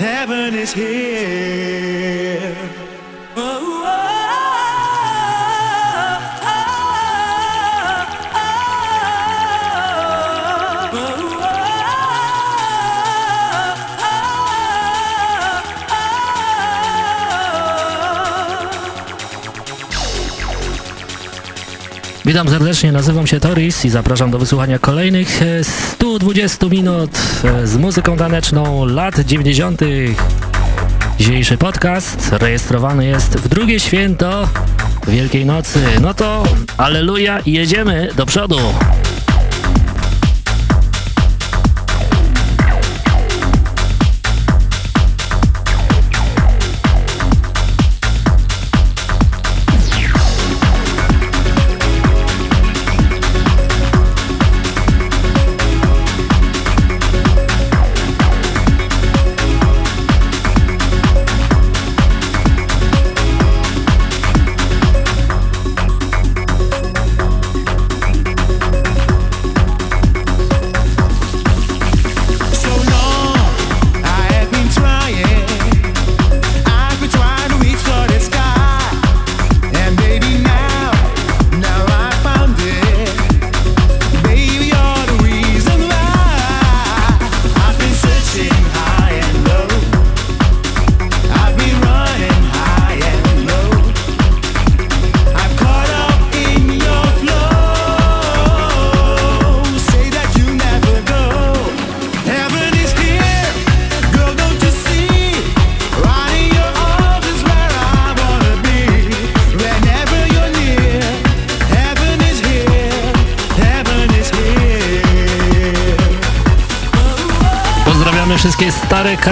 heaven is here. Oh, oh. Witam serdecznie, nazywam się Toris i zapraszam do wysłuchania kolejnych 120 e, minut e, z muzyką taneczną lat 90. Dzisiejszy podcast rejestrowany jest w drugie święto Wielkiej Nocy. No to aleluja i jedziemy do przodu.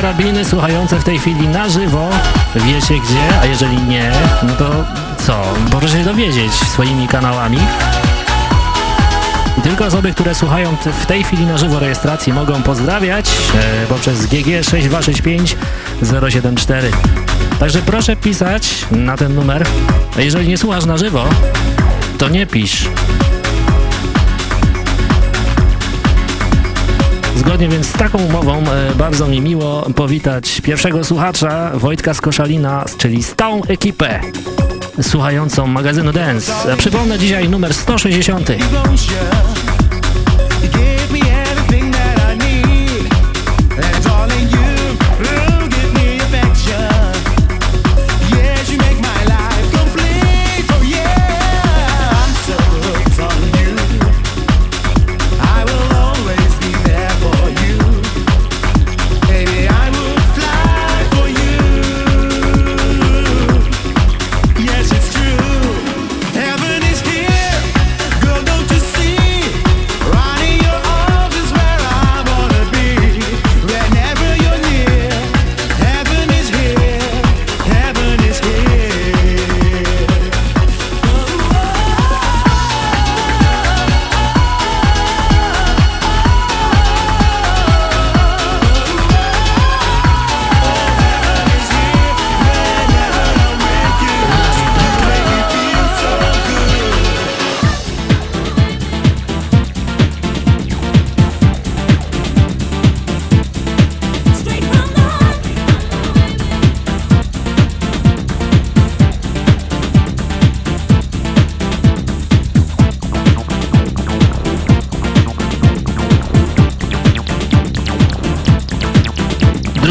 Karabiny słuchające w tej chwili na żywo. Wiecie gdzie, a jeżeli nie, no to co? Proszę się dowiedzieć swoimi kanałami. Tylko osoby, które słuchają w tej chwili na żywo rejestracji mogą pozdrawiać e, poprzez GG 6265 074. Także proszę pisać na ten numer. Jeżeli nie słuchasz na żywo, to nie pisz. Zgodnie więc z taką umową e, bardzo mi miło powitać pierwszego słuchacza Wojtka z Koszalina, czyli stałą ekipę słuchającą magazynu Dance. Przypomnę dzisiaj numer 160.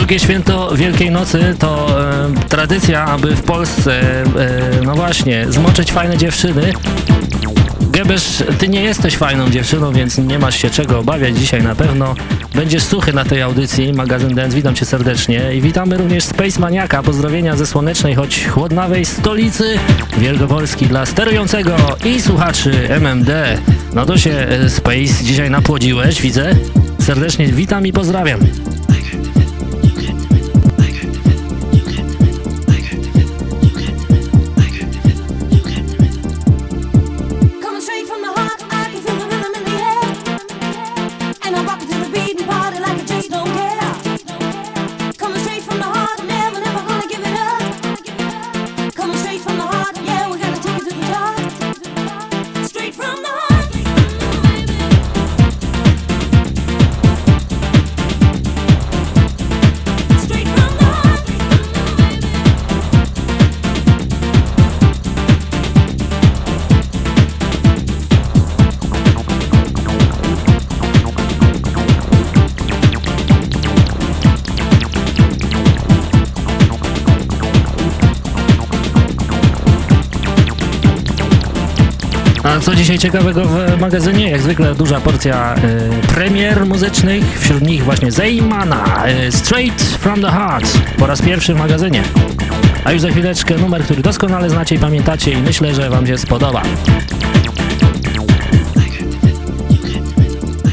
drugie święto Wielkiej Nocy to e, tradycja, aby w Polsce, e, no właśnie, zmoczyć fajne dziewczyny. Gebesz, ty nie jesteś fajną dziewczyną, więc nie masz się czego obawiać dzisiaj na pewno. Będziesz suchy na tej audycji, magazyn Dance, witam cię serdecznie i witamy również Space Maniaka, pozdrowienia ze słonecznej, choć chłodnawej stolicy Wielkopolski dla sterującego i słuchaczy MMD. No to się e, Space dzisiaj napłodziłeś, widzę. Serdecznie witam i pozdrawiam. Ciekawego w magazynie? Jak zwykle duża porcja y, premier muzycznych, wśród nich właśnie Zeymana, y, Straight from the Heart, po raz pierwszy w magazynie. A już za chwileczkę numer, który doskonale znacie i pamiętacie i myślę, że wam się spodoba.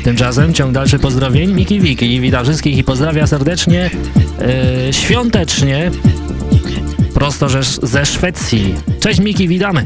Tymczasem ciąg dalszy pozdrowień Miki Wiki. Witam wszystkich i pozdrawia serdecznie, yy, świątecznie, prosto ze Szwecji. Cześć Miki, witamy!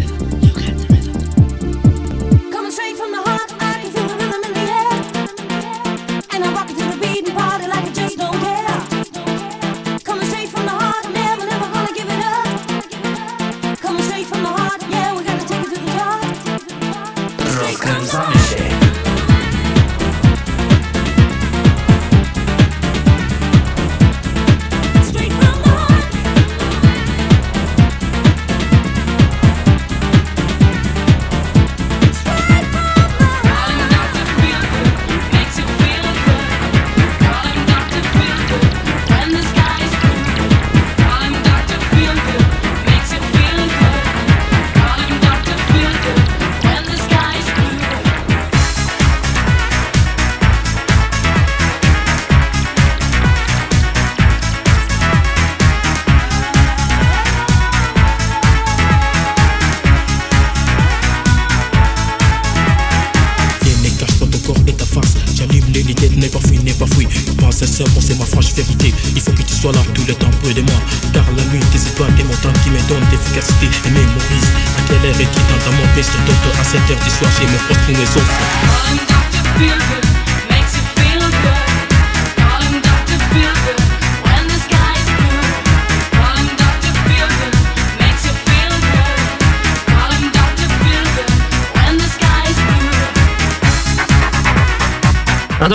filer n'est pas fui, n'est pas fui. Ma sincère, c'est ma franche vérité. Il faut que tu sois là tout le temps près de moi. Car la nuit, tes étoiles et mon qui me donnent d'efficacité et mémorise. À quelle heure est-il dans ta mon best D'autres à 7h du soir, j'ai mon poste, nous.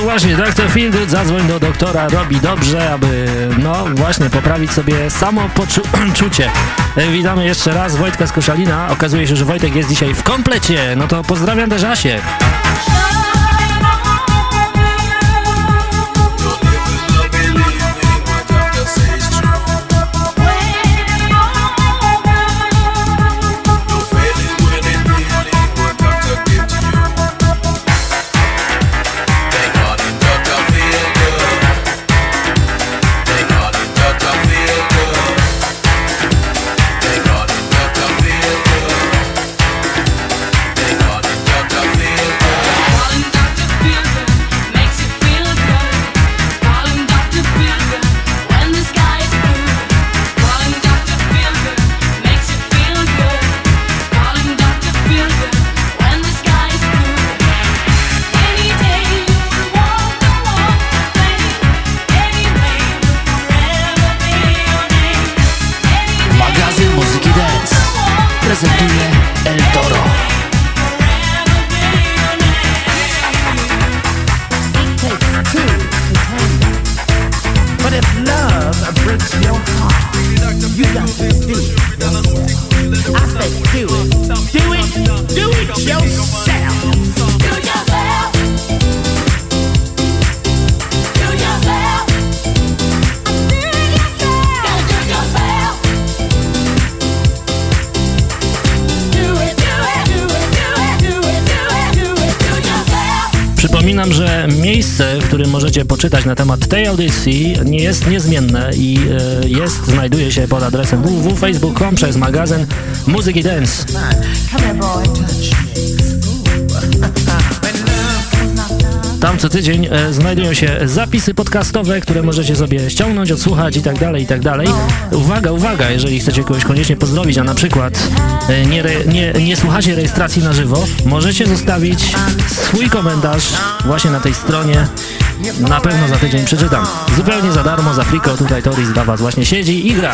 Właśnie, Dr. Feelgood zadzwoń do doktora, robi dobrze, aby, no właśnie, poprawić sobie samopoczucie. Witamy jeszcze raz Wojtka z Koszalina. Okazuje się, że Wojtek jest dzisiaj w komplecie. No to pozdrawiam też Asię. Audycji jest niezmienne i e, jest, znajduje się pod adresem www.facebook.com przez magazyn Muzyki Dance. Co tydzień e, znajdują się zapisy podcastowe, które możecie sobie ściągnąć, odsłuchać i tak dalej, i tak dalej. Uwaga, uwaga, jeżeli chcecie kogoś koniecznie pozdrowić, a na przykład e, nie, re, nie, nie słuchacie rejestracji na żywo, możecie zostawić swój komentarz właśnie na tej stronie na pewno za tydzień przeczytam. Zupełnie za darmo, za friko, tutaj Toris dla was właśnie siedzi i gra.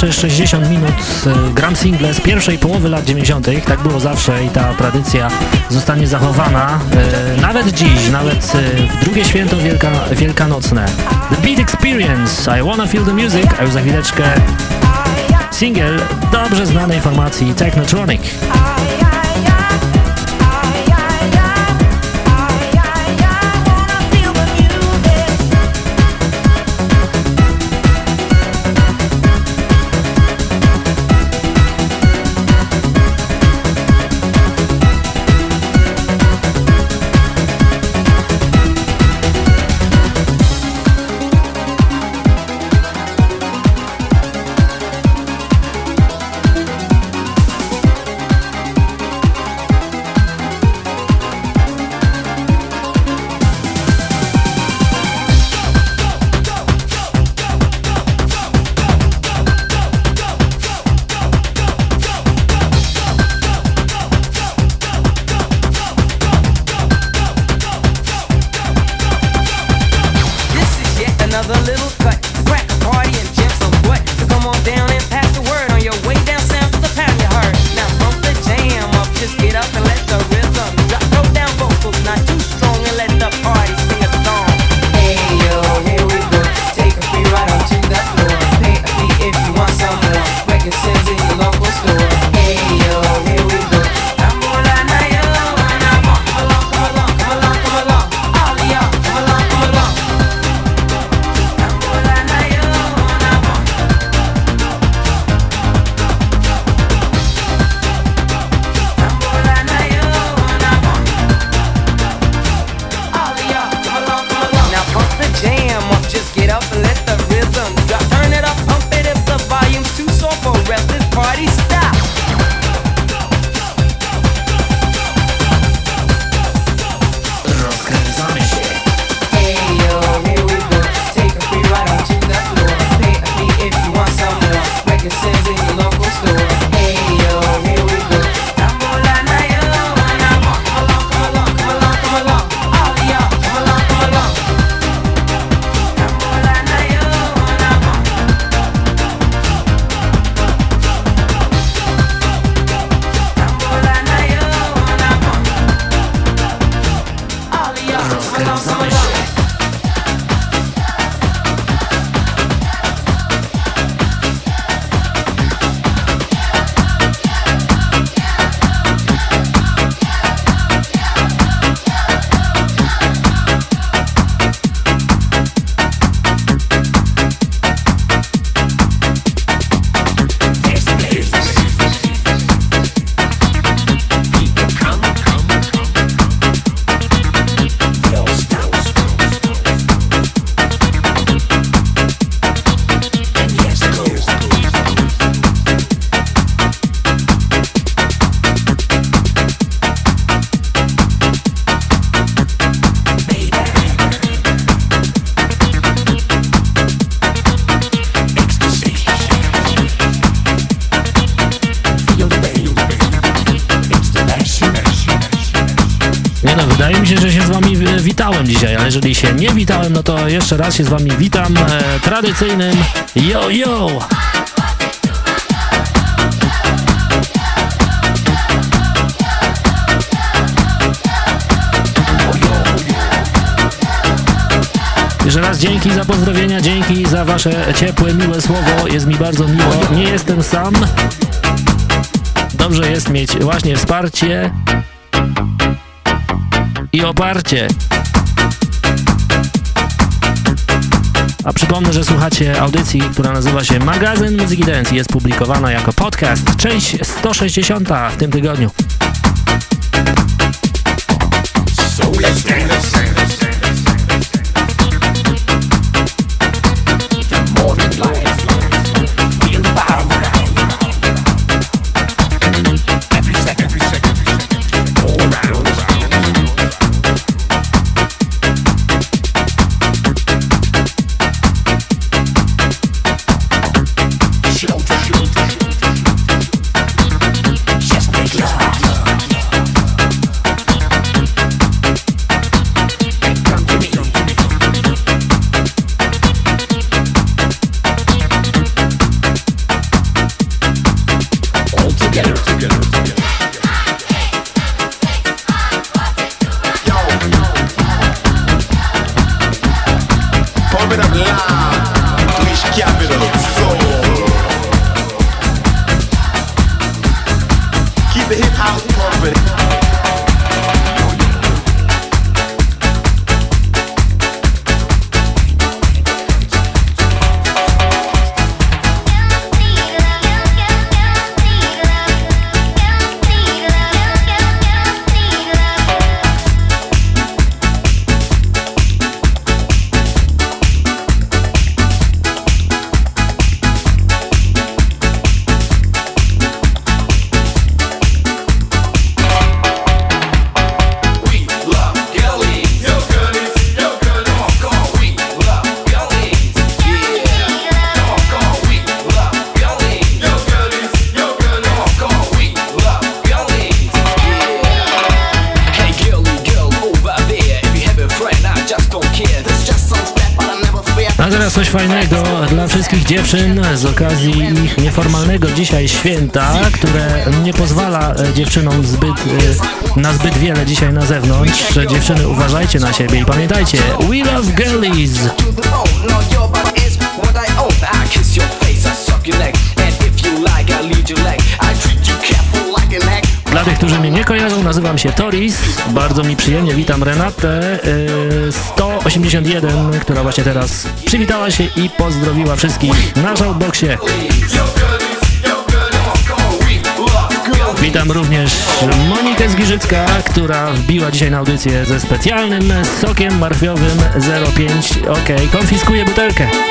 pierwsze 60 minut e, gram single z pierwszej połowy lat 90. Tak było zawsze i ta tradycja zostanie zachowana e, nawet dziś, nawet e, w drugie święto wielka, wielkanocne. The Beat Experience, I Wanna Feel the Music, a już za chwileczkę single dobrze znanej formacji Technotronic. Nie witałem, no to jeszcze raz się z wami witam e, tradycyjnym yo yo! Jeszcze raz dzięki za pozdrowienia, dzięki za wasze ciepłe, miłe słowo. Jest mi bardzo miło. Nie jestem sam. Dobrze jest mieć właśnie wsparcie i oparcie. A przypomnę, że słuchacie audycji, która nazywa się Magazyn Muzyki Dance i jest publikowana jako podcast. Część 160 w tym tygodniu. Z okazji ich nieformalnego dzisiaj święta, które nie pozwala e, dziewczynom zbyt, e, na zbyt wiele dzisiaj na zewnątrz. Dziewczyny uważajcie na siebie i pamiętajcie, we love girlies! Dla tych, którzy mnie nie kojarzą, nazywam się Toris. Bardzo mi przyjemnie, witam Renatę. 181, e, która właśnie teraz przywitała się i pozdrowiła wszystkich na Shoutboxie. Witam również Monikę Zgiżycka, która wbiła dzisiaj na audycję ze specjalnym sokiem marchwiowym 05. Ok, konfiskuję butelkę.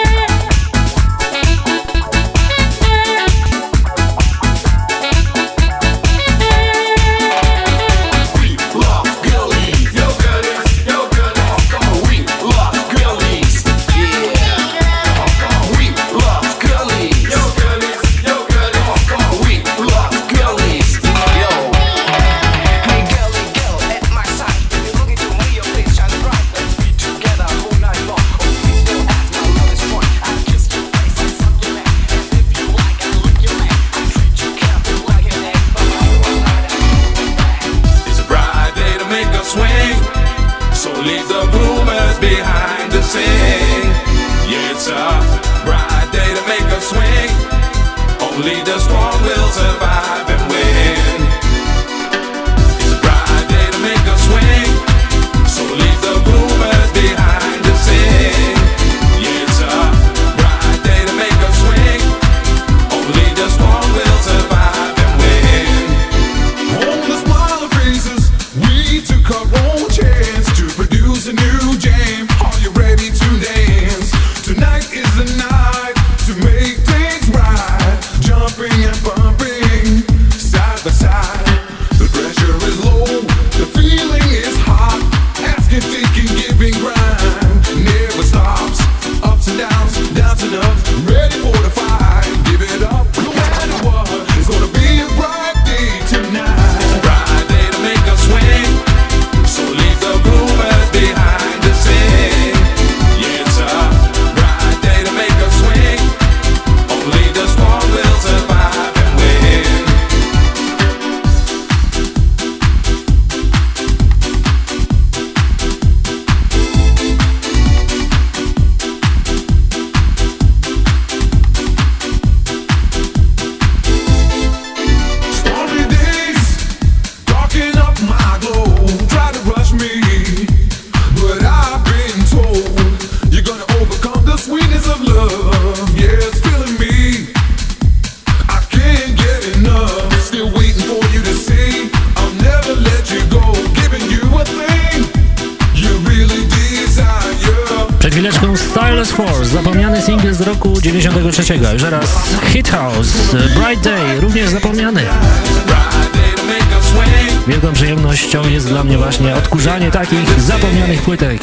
93. Już teraz Hit House, Bright Day, również zapomniany. Wielką przyjemnością jest dla mnie właśnie odkurzanie takich zapomnianych płytek.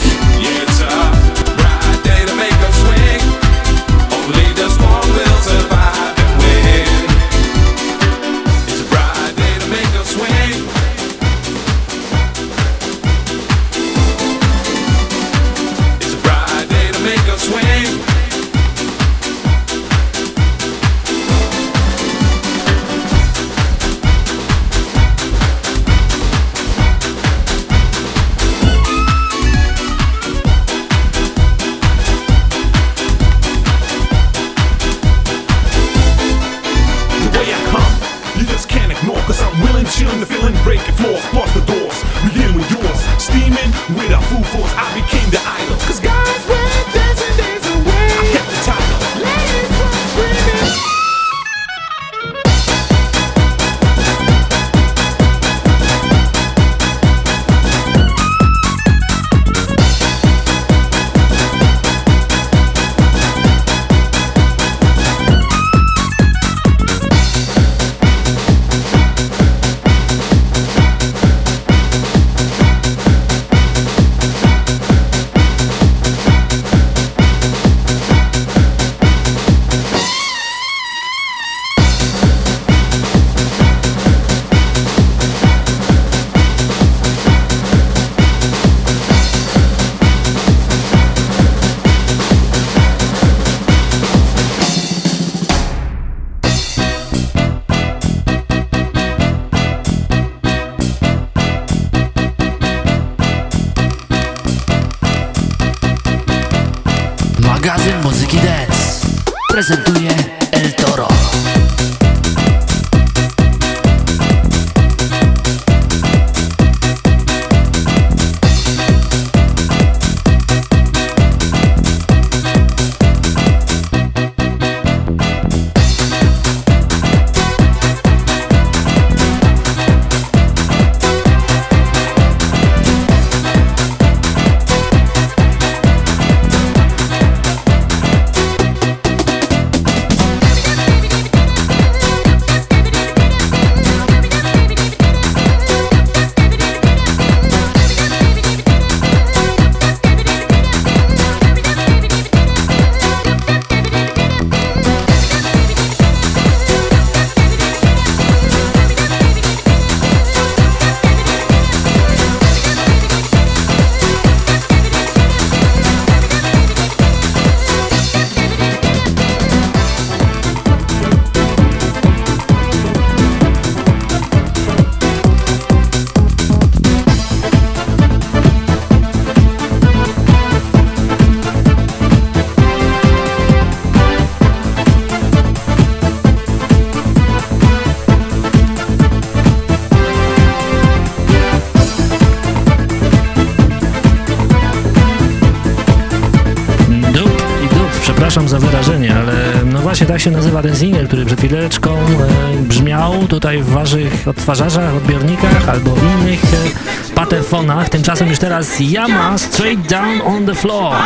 przepraszam za wyrażenie, ale no właśnie tak się nazywa ten single, który przed chwileczką e, brzmiał tutaj w waszych odtwarzaczach, odbiornikach albo innych e, patefonach. Tymczasem już teraz Yama Straight Down on the Floor.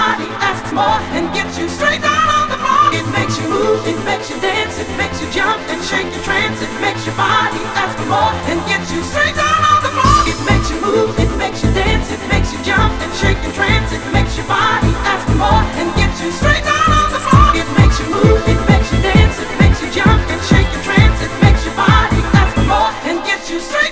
makes you jump and shake your trance. It makes your body ask for more and gets you straight down. straight.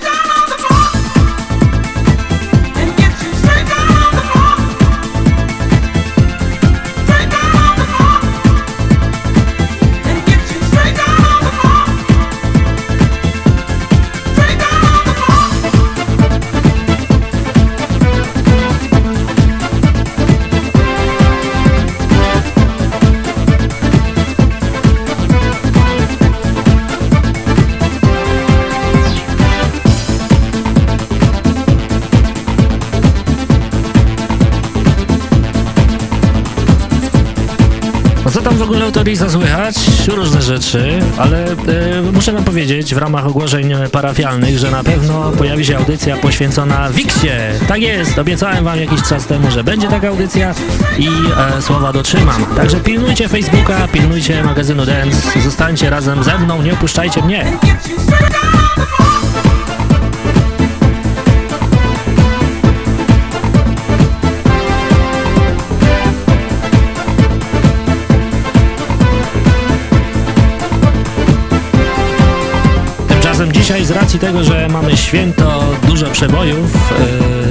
Co tam w ogóle autorisa słychać? Różne rzeczy, ale e, muszę wam powiedzieć w ramach ogłoszeń parafialnych, że na pewno pojawi się audycja poświęcona Wiksie. Tak jest, obiecałem wam jakiś czas temu, że będzie taka audycja i e, słowa dotrzymam. Także pilnujcie Facebooka, pilnujcie magazynu Dance, zostańcie razem ze mną, nie opuszczajcie mnie. Dzisiaj z racji tego, że mamy święto dużo przebojów,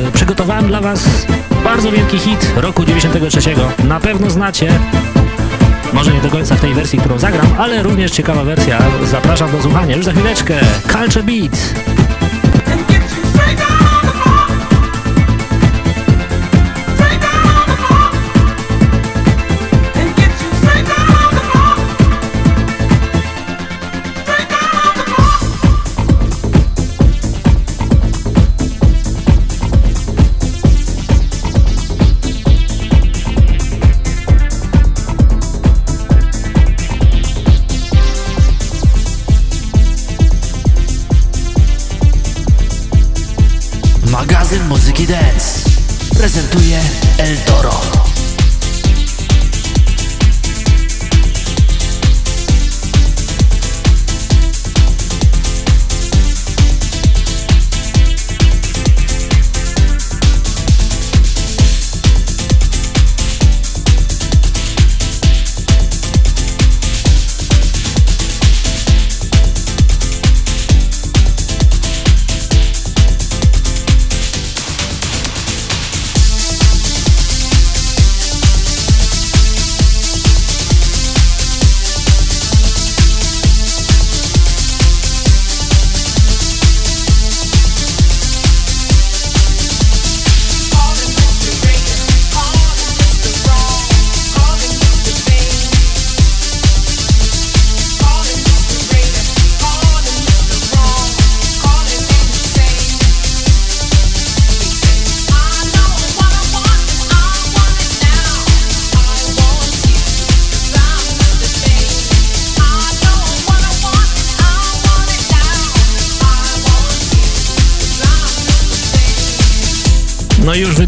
yy, przygotowałem dla Was bardzo wielki hit roku 93. Na pewno znacie, może nie do końca w tej wersji, którą zagram, ale również ciekawa wersja. Zapraszam do słuchania już za chwileczkę. Culture Beat.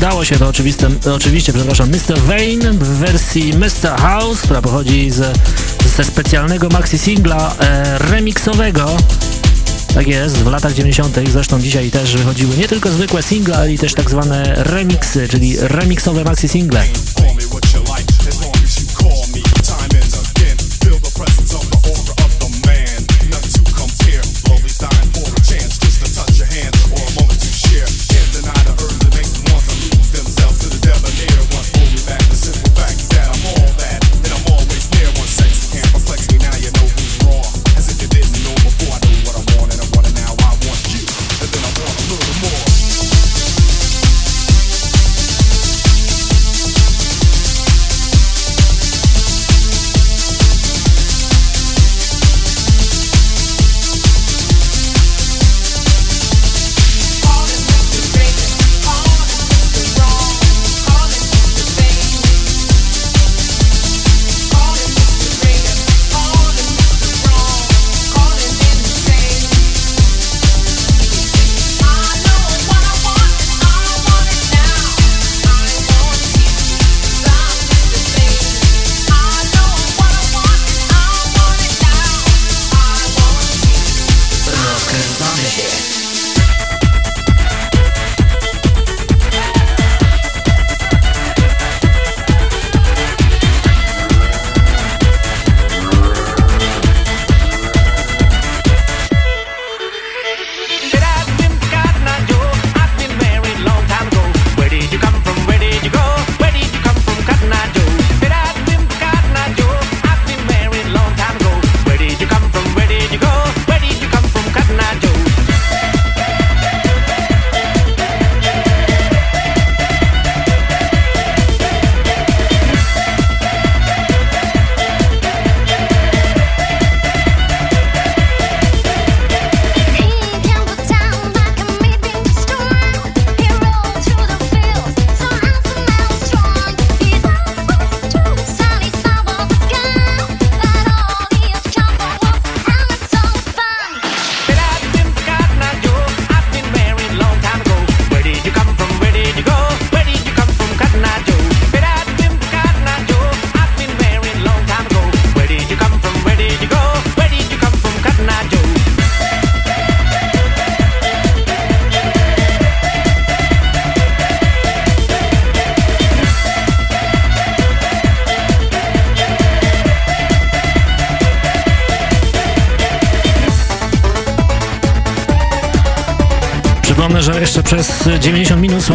Udało się to oczywiste, oczywiście, przepraszam, Mr. Vane w wersji Mr. House, która pochodzi z, ze specjalnego maxi singla e, remixowego. Tak jest, w latach 90. zresztą dzisiaj też wychodziły nie tylko zwykłe single, ale i też tak zwane remixy, czyli remixowe maxi single.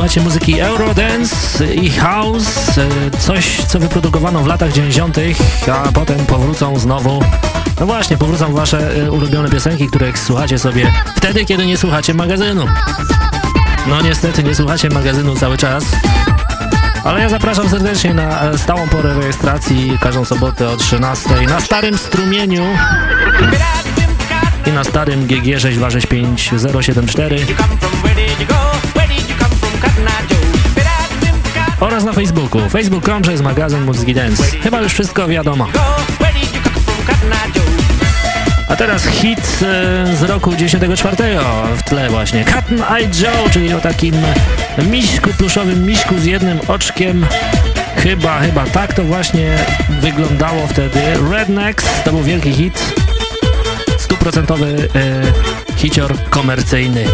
temacie muzyki Eurodance i House, e, coś co wyprodukowano w latach 90., a potem powrócą znowu, no właśnie, powrócą wasze e, ulubione piosenki, które słuchacie sobie wtedy, kiedy nie słuchacie magazynu. No niestety nie słuchacie magazynu cały czas, ale ja zapraszam serdecznie na e, stałą porę rejestracji każdą sobotę o 13 na Starym Strumieniu i na starym GG6265074 oraz na Facebooku facebook.com przez magazyn Muzyki Dance. Chyba już wszystko wiadomo. A teraz hit e, z roku 94 w tle właśnie. Cotton Eye Joe, czyli o takim miśku, pluszowym miśku z jednym oczkiem. Chyba, chyba tak to właśnie wyglądało wtedy. Rednecks to był wielki hit. Stuprocentowy e, hicior komercyjny.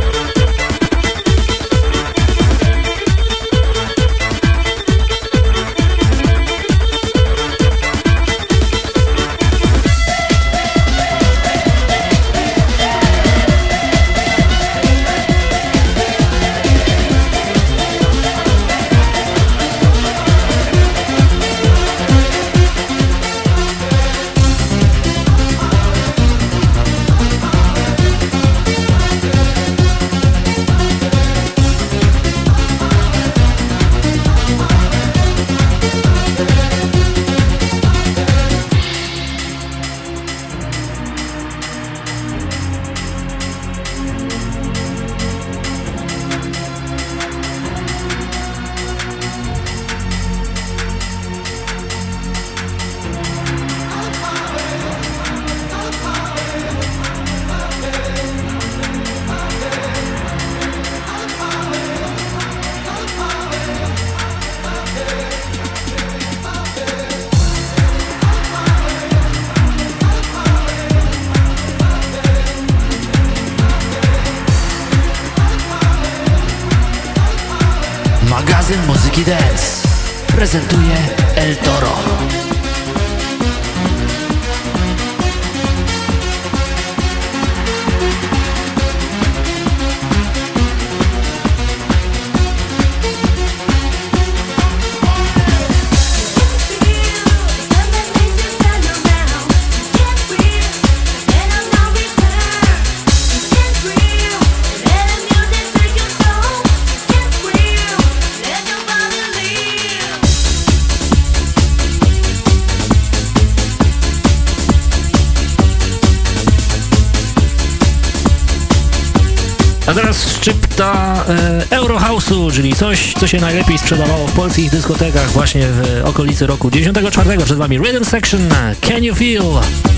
Się najlepiej sprzedawało w polskich dyskotekach właśnie w okolicy roku 94. Przed Wami Rhythm Section, Can You Feel?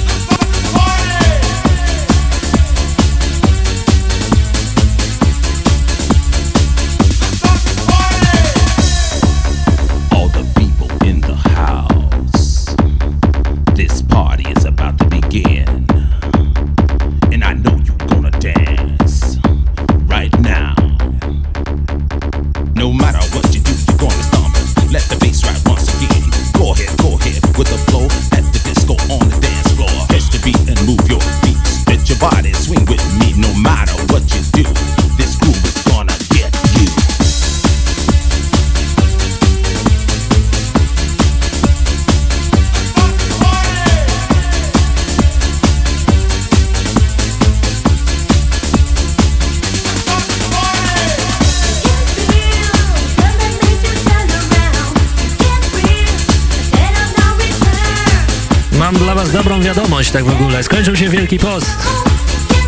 Tak w ogóle. Skończył się Wielki Post.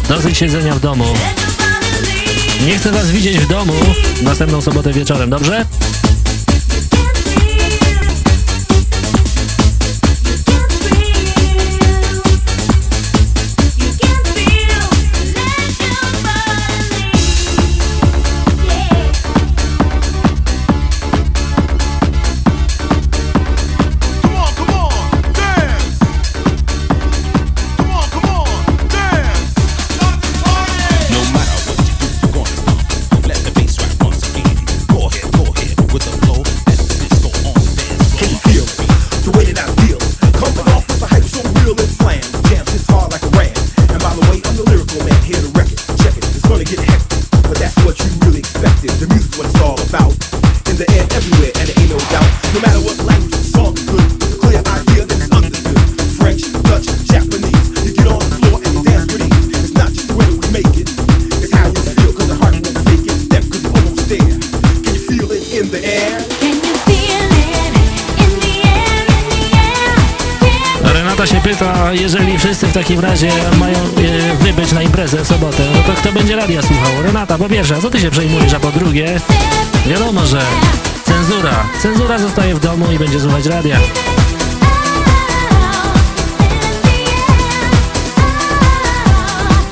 Dosyć siedzenia w domu. Nie chcę was widzieć w domu następną sobotę wieczorem, dobrze? Pyta, jeżeli wszyscy w takim razie mają e, wybyć na imprezę w sobotę, no to kto będzie radia słuchał? Renata, po pierwsze, a co ty się przejmujesz, a po drugie, wiadomo, że cenzura. Cenzura zostaje w domu i będzie słuchać radia.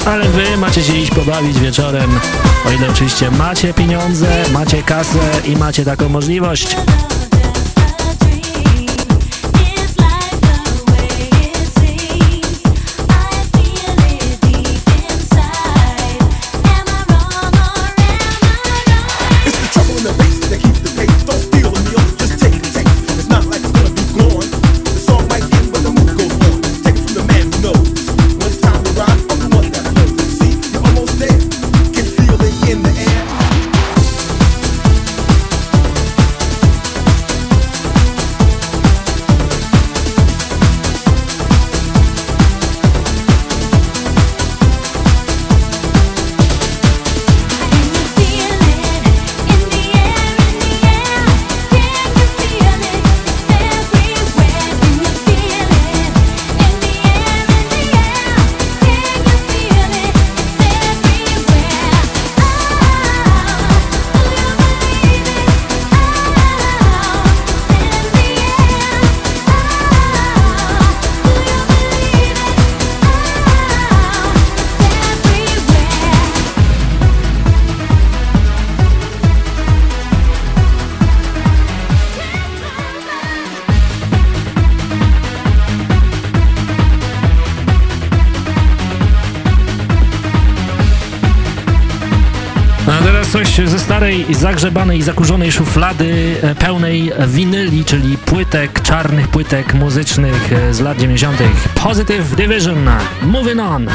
Ale wy macie się iść pobawić wieczorem, o ile oczywiście macie pieniądze, macie kasę i macie taką możliwość. Zagrzebanej, zakurzonej szuflady e, pełnej winyli, czyli płytek, czarnych płytek muzycznych e, z lat 90. Positive Division, Moving On.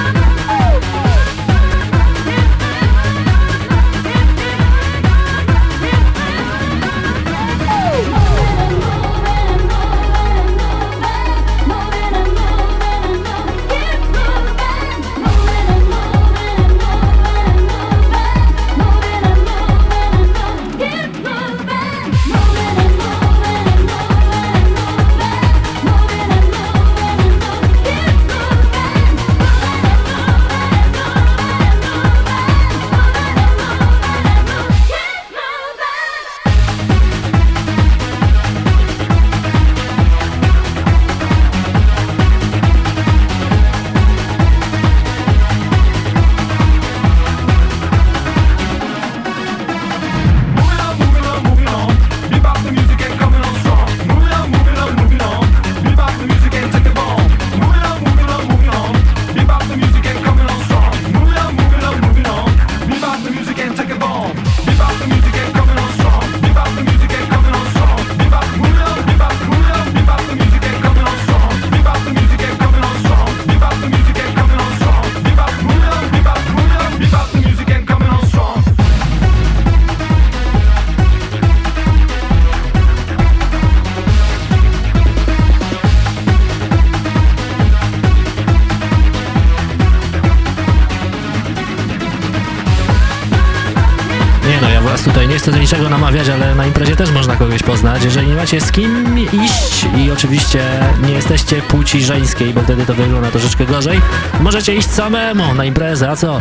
Poznać. Jeżeli nie macie z kim iść i oczywiście nie jesteście płci żeńskiej, bo wtedy to wygląda troszeczkę gorzej, możecie iść samemu na imprezę, a co?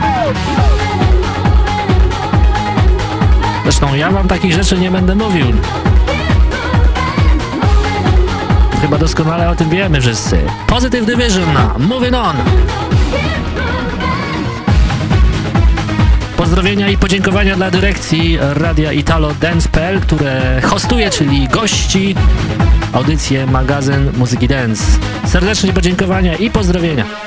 Zresztą ja wam takich rzeczy nie będę mówił. Chyba doskonale o tym wiemy wszyscy. Positive Division, moving on! Pozdrowienia i podziękowania dla dyrekcji Radia Italo Dance.pl, które hostuje, czyli gości audycję magazyn Muzyki Dance. Serdecznie podziękowania i pozdrowienia.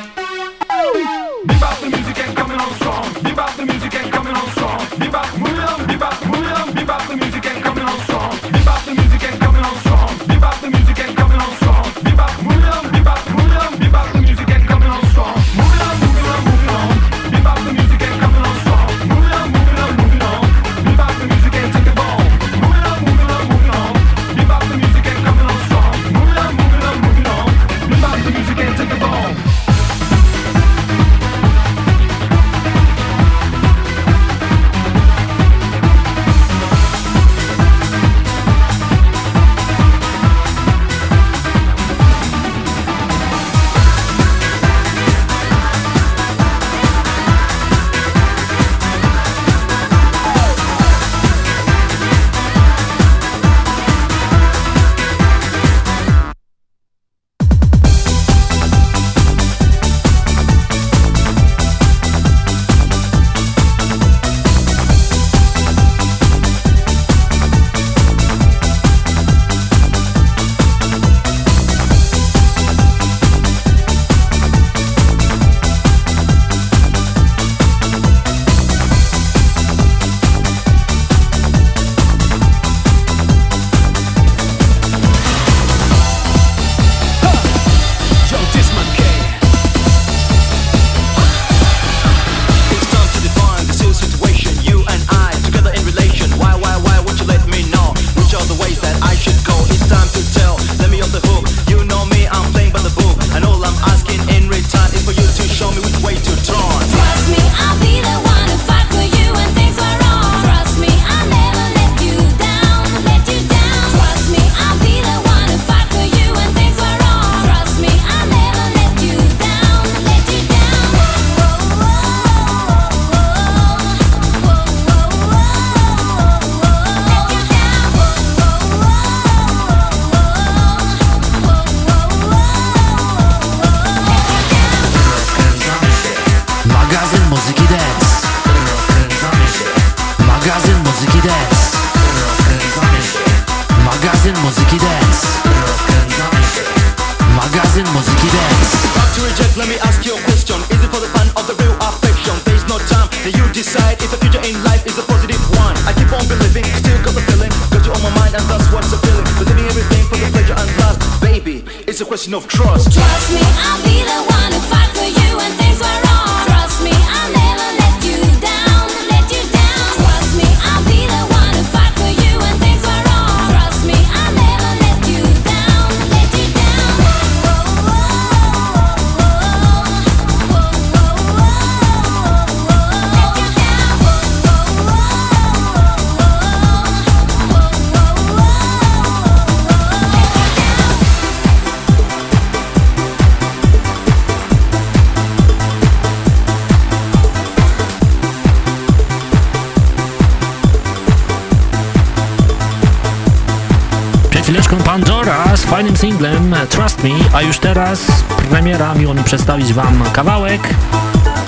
A już teraz premiera miło mi przedstawić Wam kawałek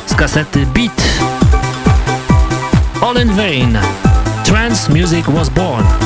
z kasety Beat. All in Vain. Trans Music Was Born.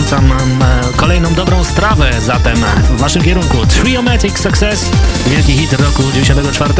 podrzucam e, kolejną dobrą strawę, zatem w waszym kierunku Triomatic Success, wielki hit roku 94.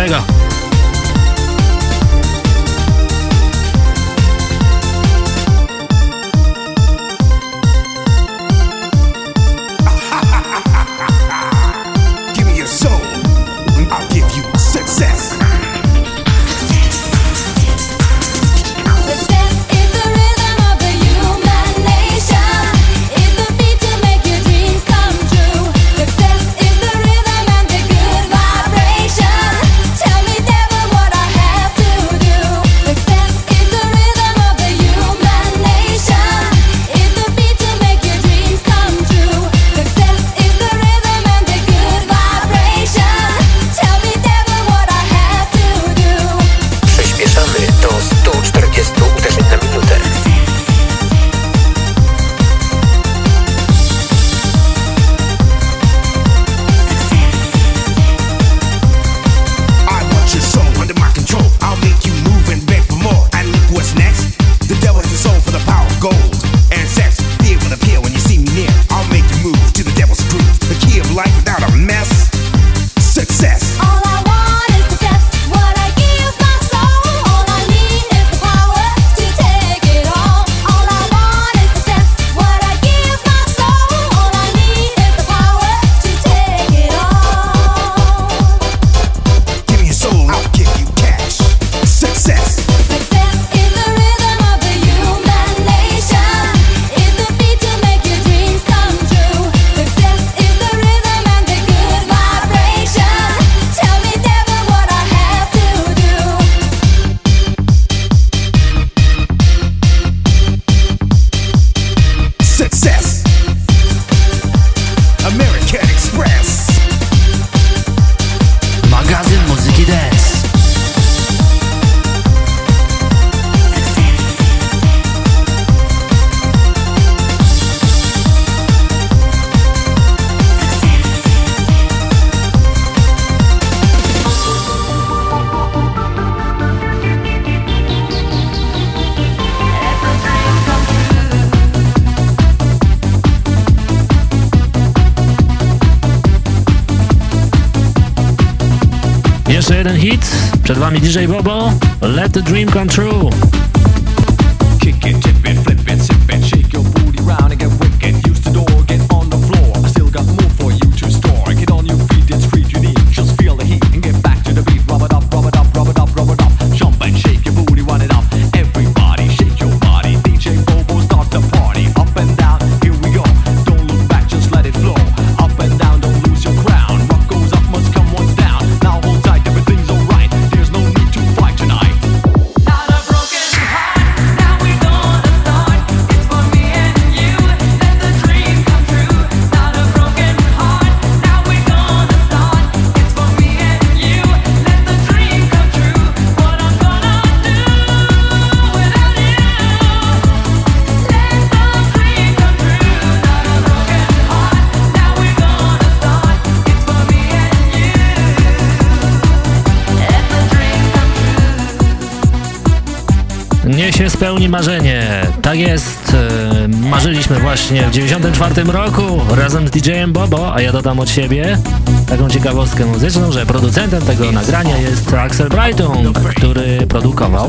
spełni marzenie. Tak jest, e, marzyliśmy właśnie w 94 roku razem z DJ-em Bobo, a ja dodam od siebie taką ciekawostkę muzyczną, że producentem tego nagrania jest Axel Brighton, który produkował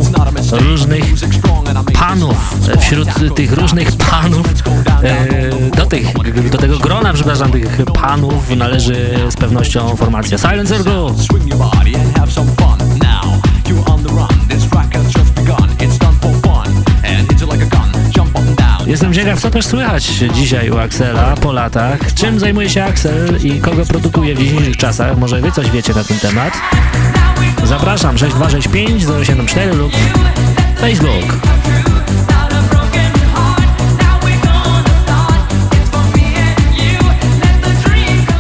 różnych panów, wśród tych różnych panów, e, do, tych, do tego grona, przepraszam, tych panów należy z pewnością formacja Silent Circle. Jestem ciekaw, co też słychać dzisiaj u Axela po latach. Czym zajmuje się Axel i kogo produkuje w dzisiejszych czasach? Może wy coś wiecie na ten temat? Zapraszam 6265 074 lub Facebook.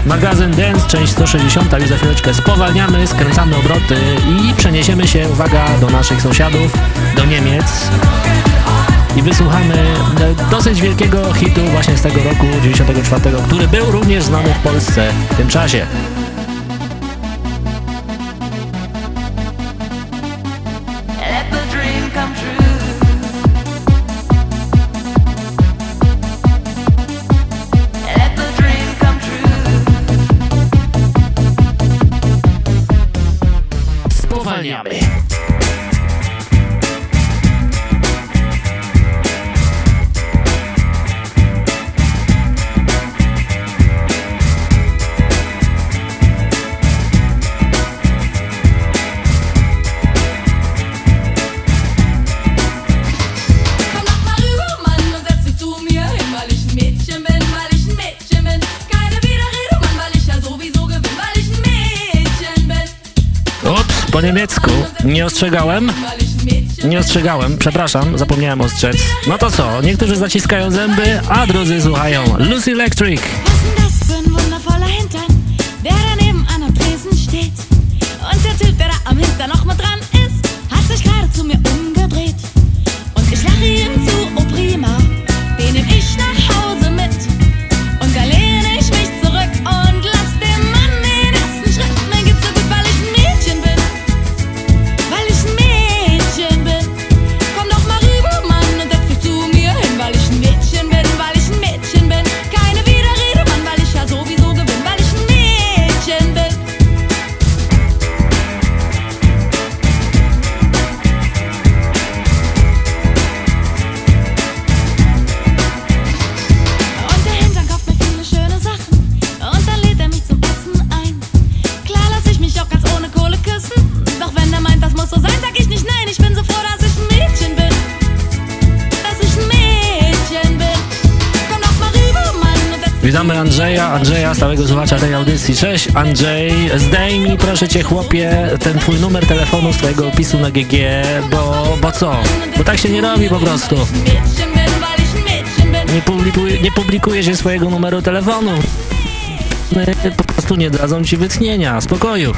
Magazyn Dance, część 160 już tak za chwileczkę spowalniamy, skręcamy obroty i przeniesiemy się, uwaga, do naszych sąsiadów, do Niemiec i wysłuchamy e, dosyć wielkiego hitu właśnie z tego roku 94, który był również znany w Polsce w tym czasie. niemiecku. Nie ostrzegałem? Nie ostrzegałem, przepraszam, zapomniałem ostrzec. No to co, niektórzy zaciskają zęby, a drudzy słuchają Lucy Electric. Andrzeja, stałego słuchacza tej audycji. Cześć Andrzej, zdejmij proszę Cię chłopie ten Twój numer telefonu z Twojego opisu na GG, bo, bo co? Bo tak się nie robi po prostu. Nie, publikuj, nie publikuje się swojego numeru telefonu. No po prostu nie dadzą Ci wytchnienia, spokoju.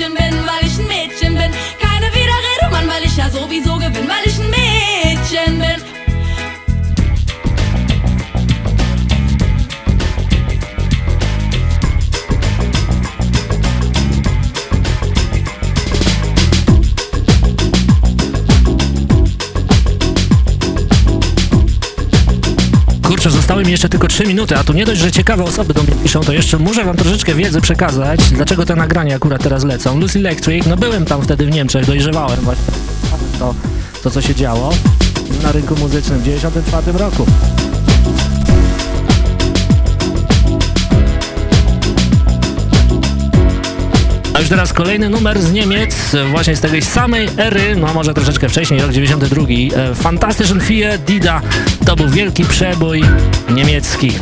Mädchen bin, weil ich ein Mädchen bin. Keine Widerrede, Mann, weil ich ja sowieso gewinn, weil ich mi jeszcze tylko 3 minuty, a tu nie dość, że ciekawe osoby do mnie piszą, to jeszcze muszę wam troszeczkę wiedzy przekazać, dlaczego te nagrania akurat teraz lecą. Lucy Electric, no byłem tam wtedy w Niemczech, dojrzewałem właśnie to, to co się działo na rynku muzycznym w 94 roku. Już teraz kolejny numer z Niemiec, właśnie z tej samej ery, no może troszeczkę wcześniej, rok 92. E, Fantastischen Vier, Dida, to był wielki przebój niemiecki.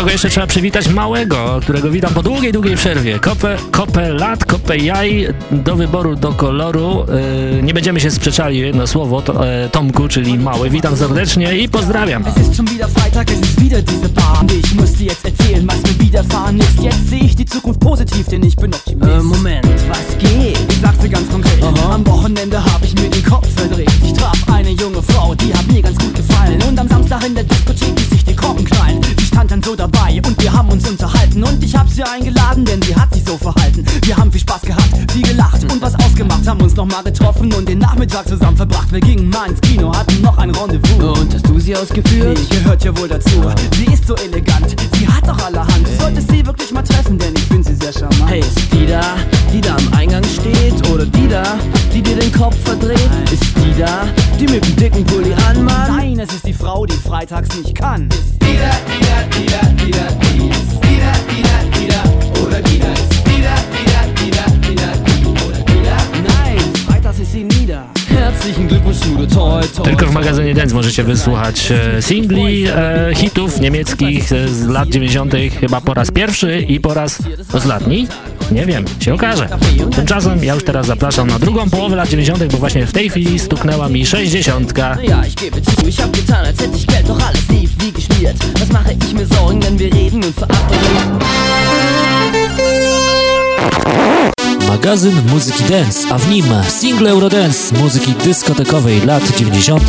Kogo jeszcze trzeba przywitać? Małego, którego witam po długiej, długiej przerwie. Kopę, kopę lat, kopę jaj do wyboru, do koloru. Yy, nie będziemy się sprzeczali o jedno słowo, to, e, Tomku, czyli Mały. Witam serdecznie i pozdrawiam. Es ist schon wieder Freitag, es ist wieder diese Bar. Und ich muss dir jetzt erzählen, was mir widerfahren ist. Jetzt sehe ich die Zukunft positiv, denn ich bin Optimist. Äh, Moment, was geht? Ich sag's dir ganz konkret. Am Wochenende hab ich mir den Kopf verdreht. Ich traf eine junge Frau, die hat mir ganz gut gefallen. Und am Samstag in der Diskothek ließ ich die Korken knallen. Dann so dabei und wir haben uns unterhalten. Und ich hab sie eingeladen, denn sie hat sich so verhalten. Wir haben viel Spaß gehabt, viel gelacht und was ausgemacht. Haben uns nochmal getroffen und den Nachmittag zusammen verbracht. Wir gingen mal ins Kino, hatten noch ein Rendezvous. Und hast du sie ausgeführt? Die gehört ja wohl dazu. Sie ist so elegant, sie hat doch allerhand. Du solltest sie wirklich mal treffen, denn ich finde sie sehr charmant. Hey, ist die da, die da am Eingang steht? Oder die da, die dir den Kopf verdreht? Ist die da, die mit dem dicken Pulli anmacht? Nein, es ist die Frau, die freitags nicht kann. Nein, ist Glückwunsch, Schnude, toi, toi. Tylko w magazynie Dance możecie wysłuchać e, singli, e, hitów niemieckich z lat 90. chyba po raz pierwszy i po raz ostatni. Nie wiem, się okaże. Tymczasem ja już teraz zapraszam na drugą połowę lat 90., bo właśnie w tej chwili stuknęła mi 60. Ja, ich gebe zu, ich hab getan, als hätte ich Geld, doch alles lief wie geschmiert. Was mache ich mir Sorgen, denn wir reden verabreden. Magazyn muzyki dance, a w nim single Eurodance muzyki dyskotekowej lat 90.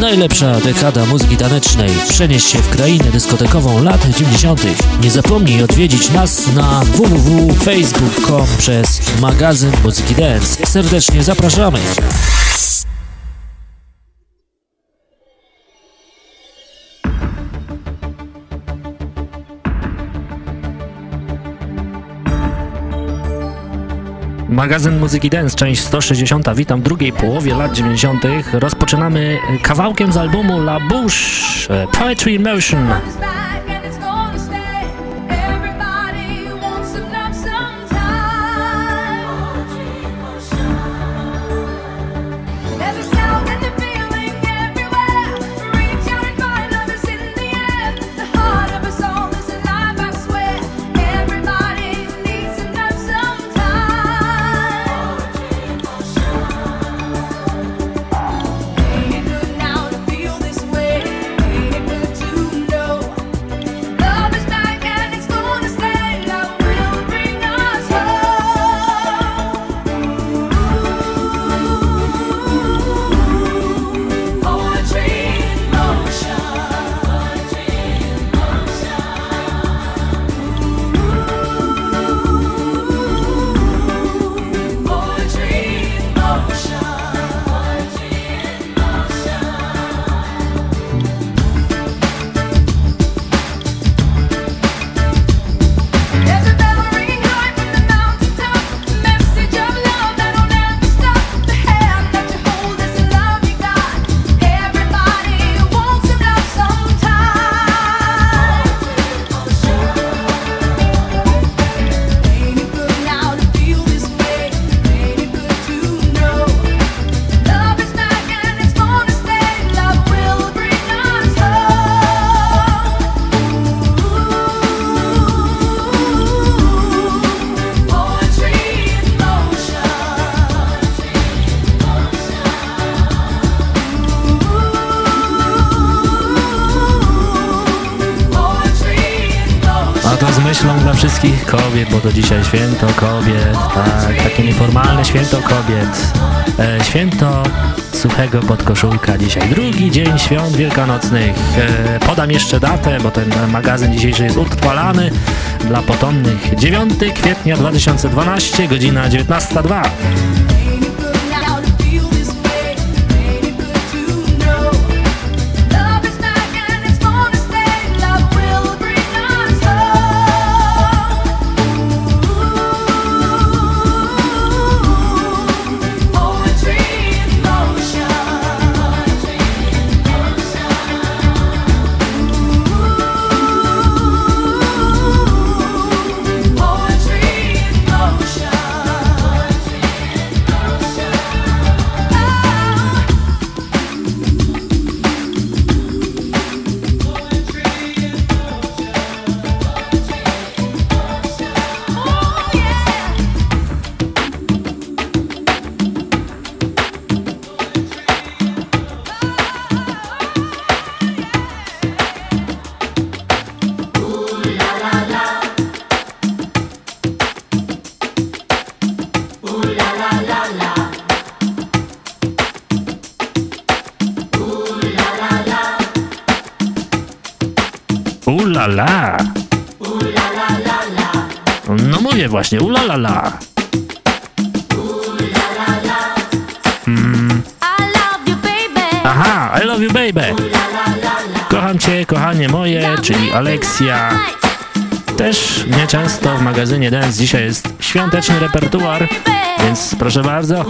Najlepsza dekada muzyki tanecznej. Przenieś się w krainę dyskotekową lat 90. Nie zapomnij odwiedzić nas na www.facebook.com przez magazyn muzyki dance. Serdecznie zapraszamy. Magazyn Muzyki Dance, część 160. Witam w drugiej połowie lat 90. Rozpoczynamy kawałkiem z albumu La Bouche, e, Poetry in Motion. wszystkich kobiet, bo to dzisiaj święto kobiet, tak, takie nieformalne święto kobiet. E, święto suchego podkoszulka dzisiaj. Drugi dzień świąt wielkanocnych. E, podam jeszcze datę, bo ten magazyn dzisiejszy jest utrwalany dla potomnych. 9 kwietnia 2012, godzina 19.02. Alexia. Też nieczęsto w magazynie Dance dzisiaj jest świąteczny repertuar, więc proszę bardzo.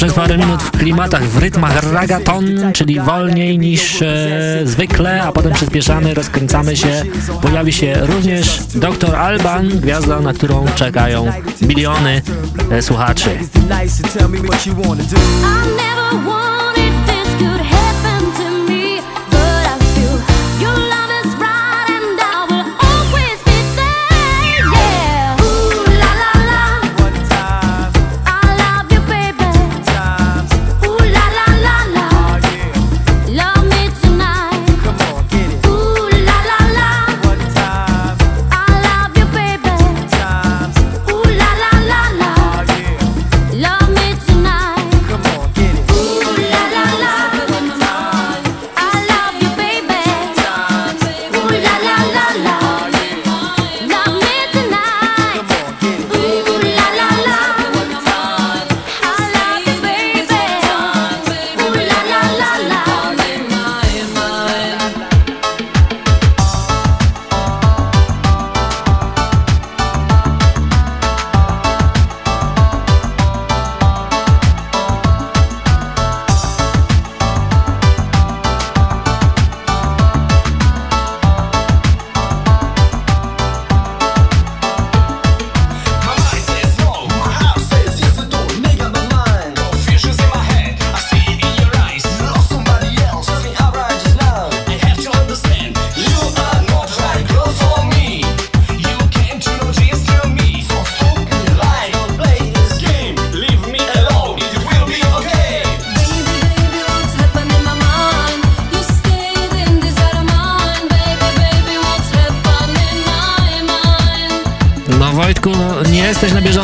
przez parę minut w klimatach, w rytmach ragaton, czyli wolniej niż e, zwykle, a potem przyspieszamy, rozkręcamy się. Pojawi się również Dr. Alban, gwiazda, na którą czekają miliony e, słuchaczy.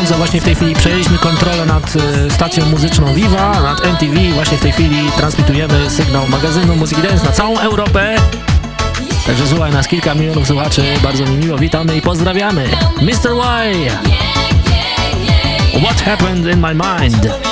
Bieżąco. Właśnie w tej chwili przejęliśmy kontrolę nad e, stacją muzyczną Viva, nad MTV. Właśnie w tej chwili transmitujemy sygnał magazynu Muzyki Dance na całą Europę. Także słuchaj nas kilka milionów słuchaczy. Bardzo mi miło, witamy i pozdrawiamy. Mr. Y! What happened in my mind?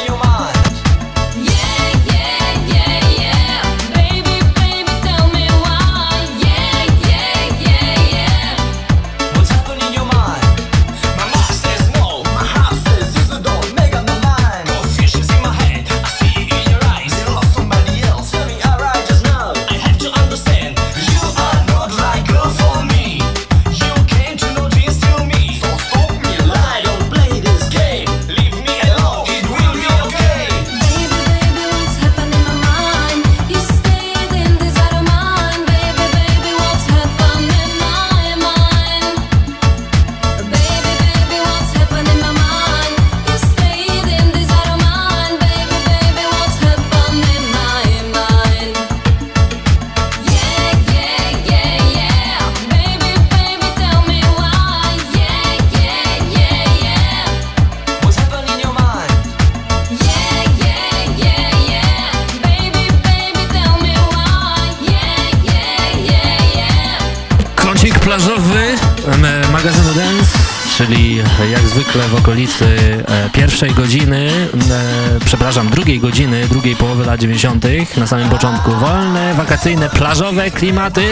Zwykle w okolicy e, pierwszej godziny, e, przepraszam, drugiej godziny, drugiej połowy lat 90. na samym początku. Wolne, wakacyjne, plażowe klimaty.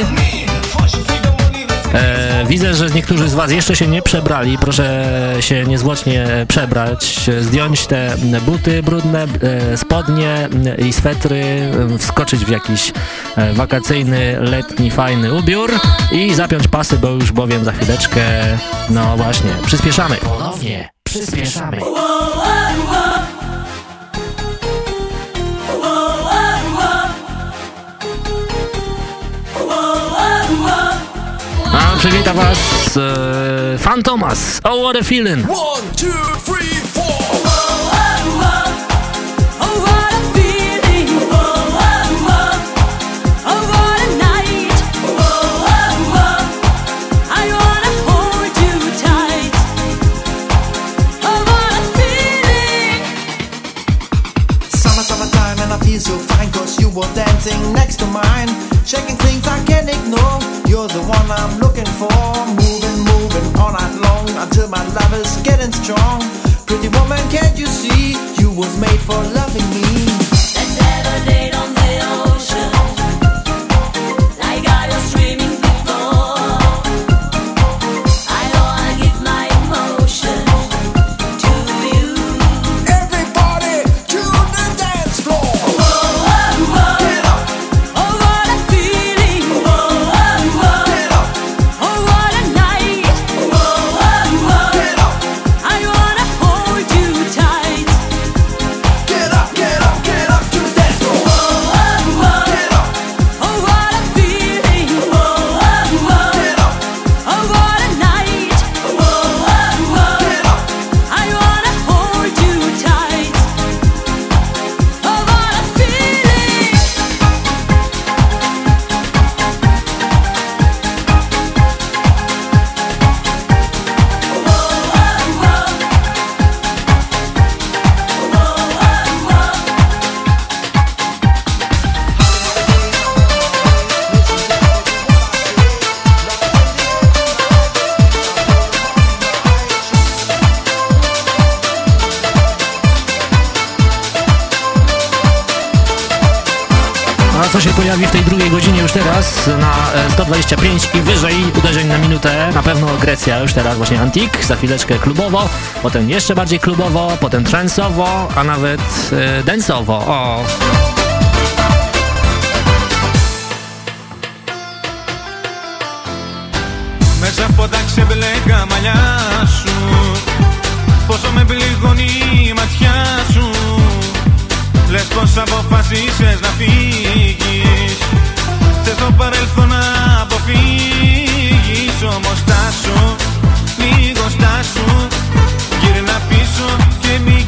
E, widzę, że niektórzy z Was jeszcze się nie przebrali. Proszę się niezwłocznie przebrać, zdjąć te buty brudne, e, spodnie i swetry, e, wskoczyć w jakiś e, wakacyjny, letni, fajny ubiór i zapiąć pasy, bo już bowiem za chwileczkę, no właśnie, przyspieszamy. Ponownie przyspieszamy. Przywita Was e, Fan Thomas. Oh, what a feeling. One, two, You're the one I'm looking for. Moving, moving all night long until my love is getting strong. Pretty woman, can't you see? You was made for loving me. 125 i wyżej uderzeń na minutę. Na pewno Grecja już teraz właśnie Antik, za chwileczkę klubowo, potem jeszcze bardziej klubowo, potem transowo, a nawet e, densowo. O. Μέσα από τα ξεμπλέκα μαλλιά σου Πόσο με πληγώνει η ματιά σου Λες πως αποφασίσες να φύγεις Θες το παρελθόν να αποφύγεις Όμως στάσου, λίγο στάσου. Γύρνα πίσω και μην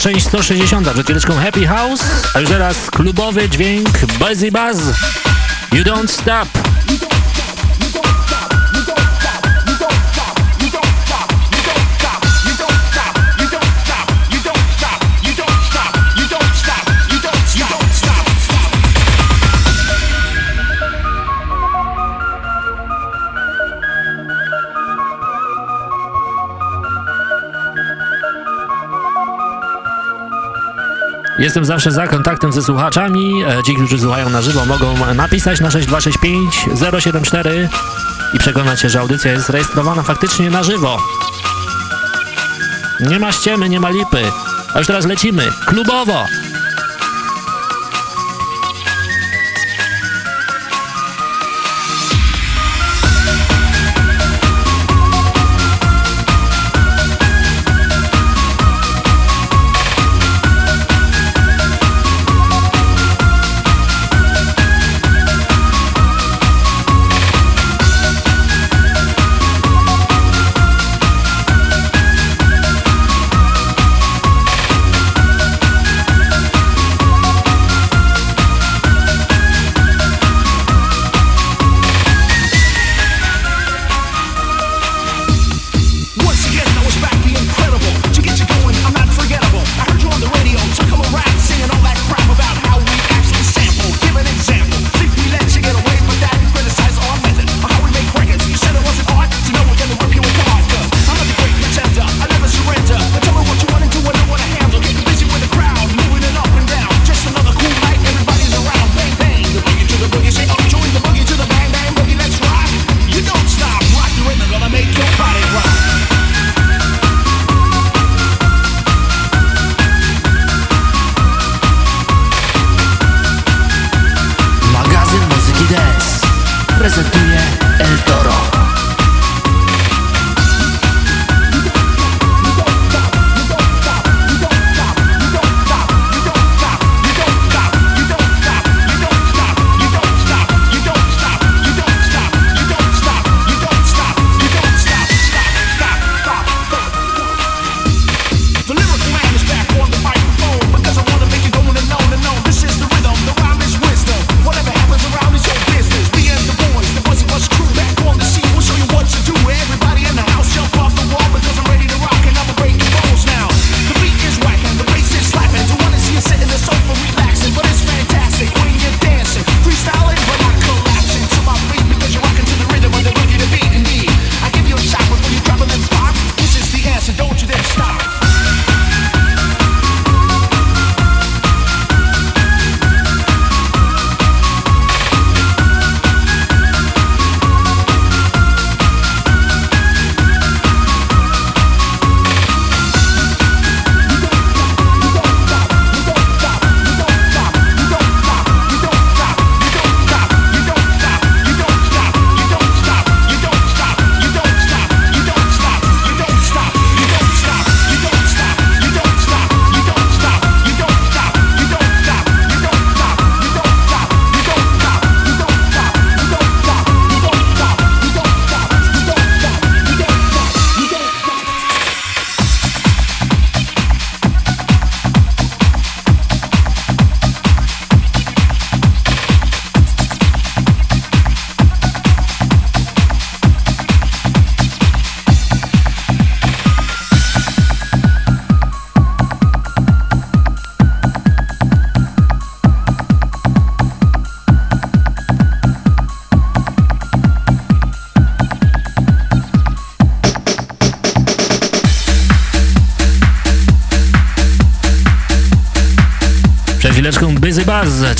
część 160 przed chwileczką Happy House, a już zaraz klubowy dźwięk Buzzy Buzz. You don't stop. Jestem zawsze za kontaktem ze słuchaczami. E, ci, którzy słuchają na żywo, mogą napisać na 6265 074 i przekonać się, że audycja jest rejestrowana faktycznie na żywo. Nie ma ściemy, nie ma lipy. A już teraz lecimy. Klubowo!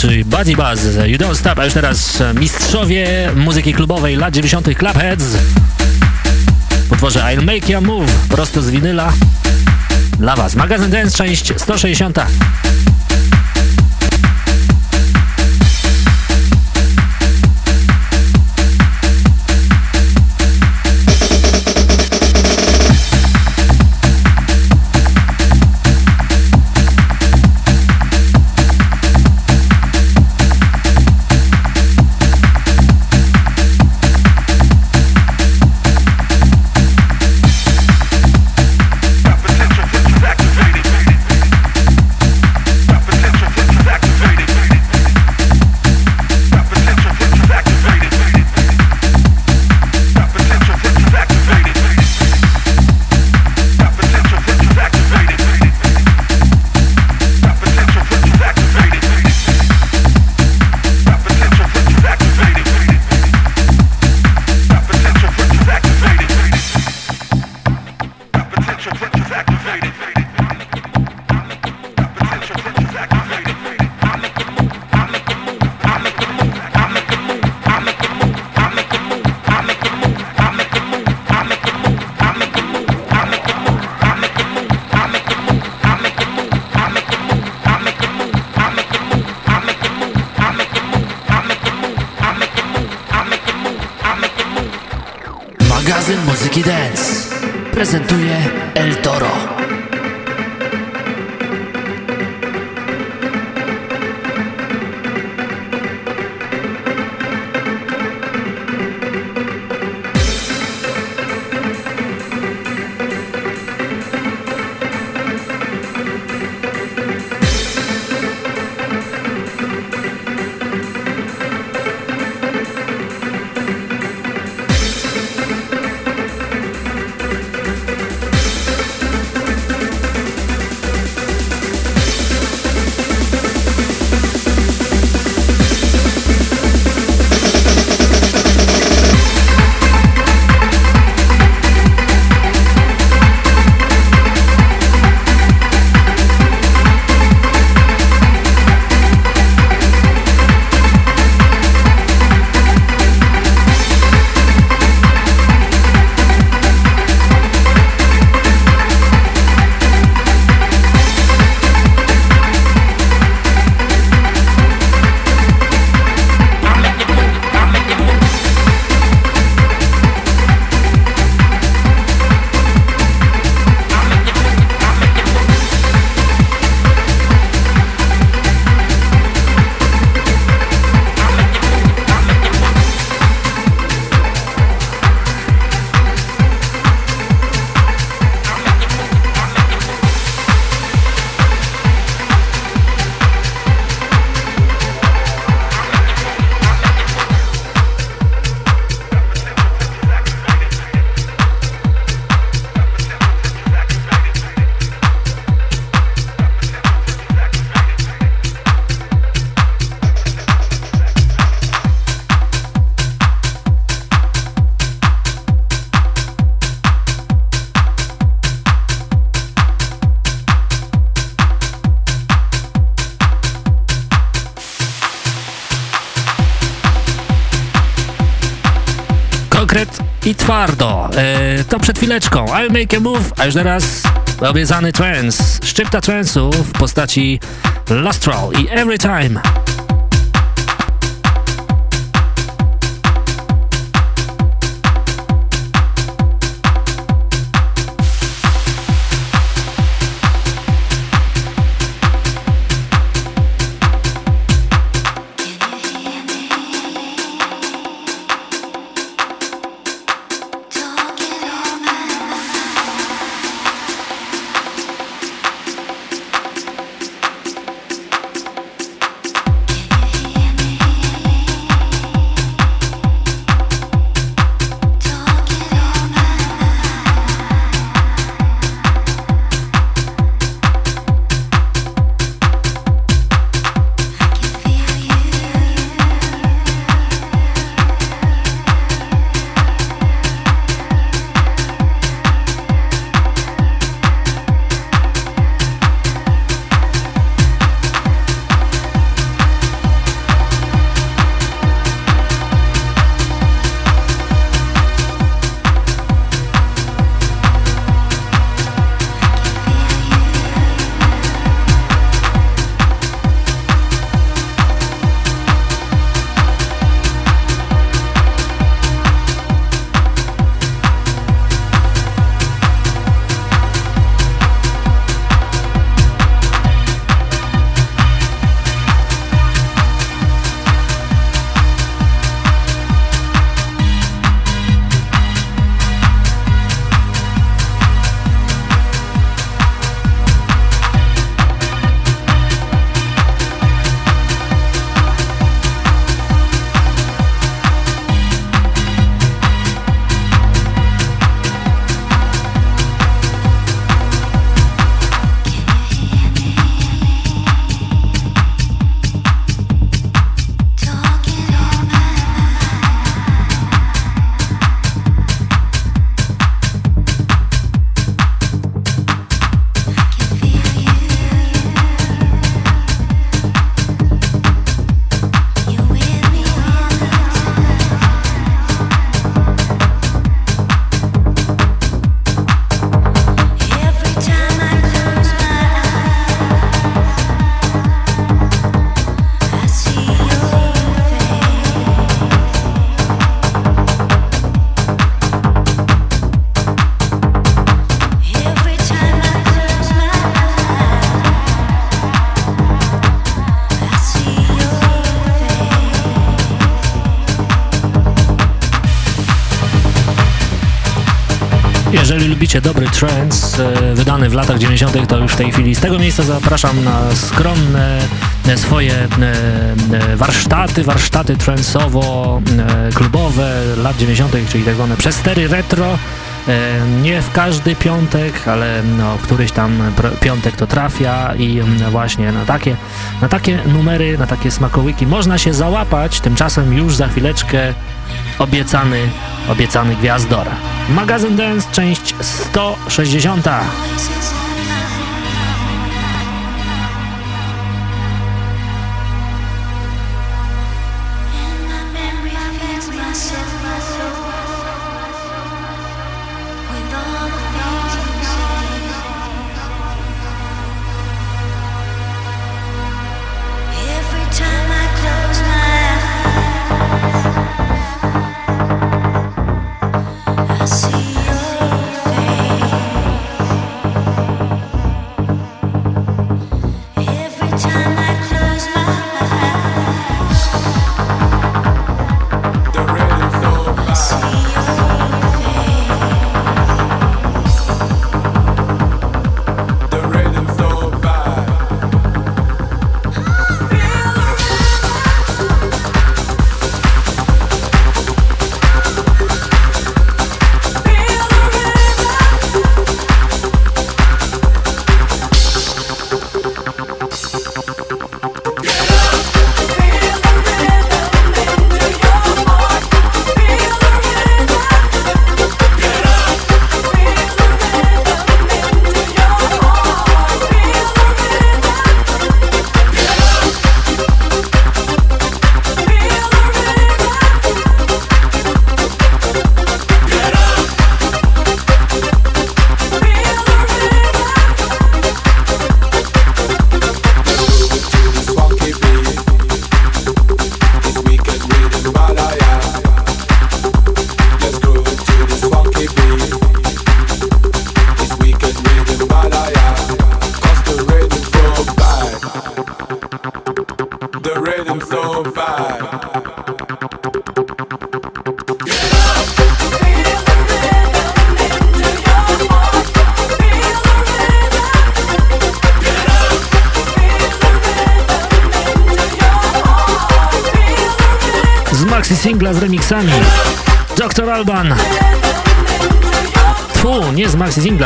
czyli Buddy Buzz, You Don't Stop, a już teraz e, mistrzowie muzyki klubowej lat 90. Clubheads w utworze I'll Make You Move, prosto z winyla dla Was. Magazyn Dance, część 160. E, to przed chwileczką. I'll make a move, a już teraz obiecany trance. Szczypta trance'u w postaci Lustral i Every Time. Lubicie dobry trance wydany w latach 90., to już w tej chwili z tego miejsca zapraszam na skromne e, swoje e, e, warsztaty, warsztaty tranceowo-klubowe lat 90., czyli tak zwane przestery retro. Nie w każdy piątek, ale no, któryś tam piątek to trafia i mm, właśnie na takie, na takie numery, na takie smakołyki można się załapać. Tymczasem już za chwileczkę obiecany, obiecany Gwiazdor. Magazyn Dance, część 160.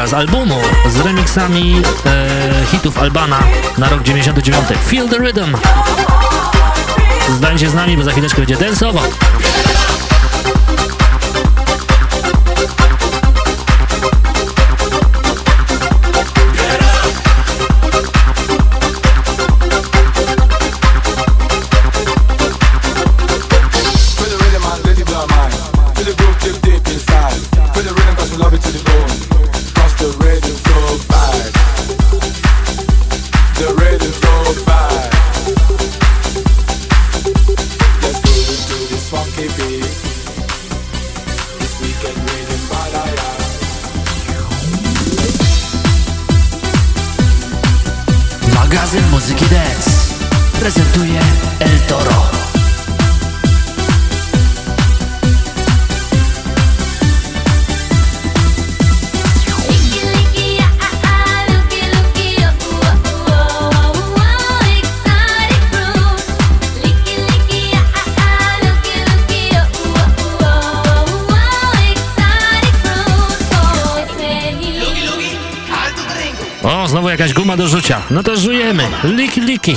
z albumu. Z remixami e, hitów Albana na rok 99. Feel the Rhythm. Zdańcie z nami, bo za chwileczkę będzie danceowo. No to żujemy. Liki, liki.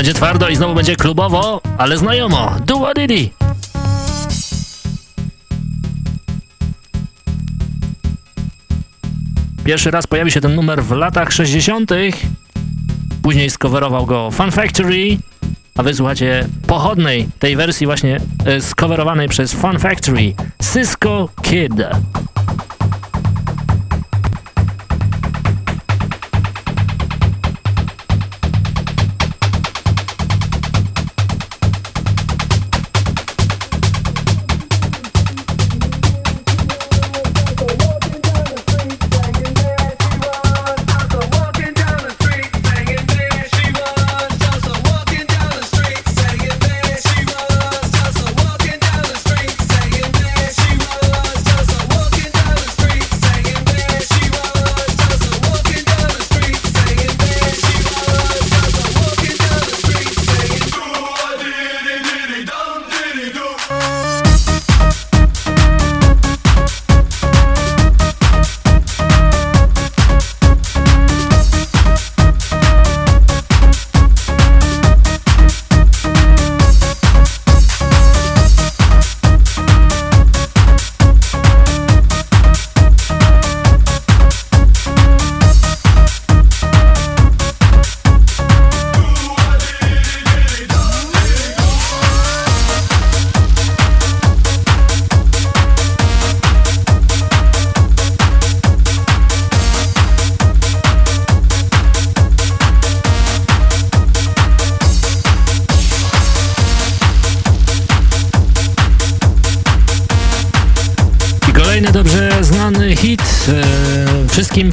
Będzie twardo, i znowu będzie klubowo, ale znajomo. Dua Didi. Pierwszy raz pojawi się ten numer w latach 60. Później skowerował go Fun Factory, a wysłuchacie pochodnej tej wersji właśnie e, skowerowanej przez Fun Factory Cisco Kid.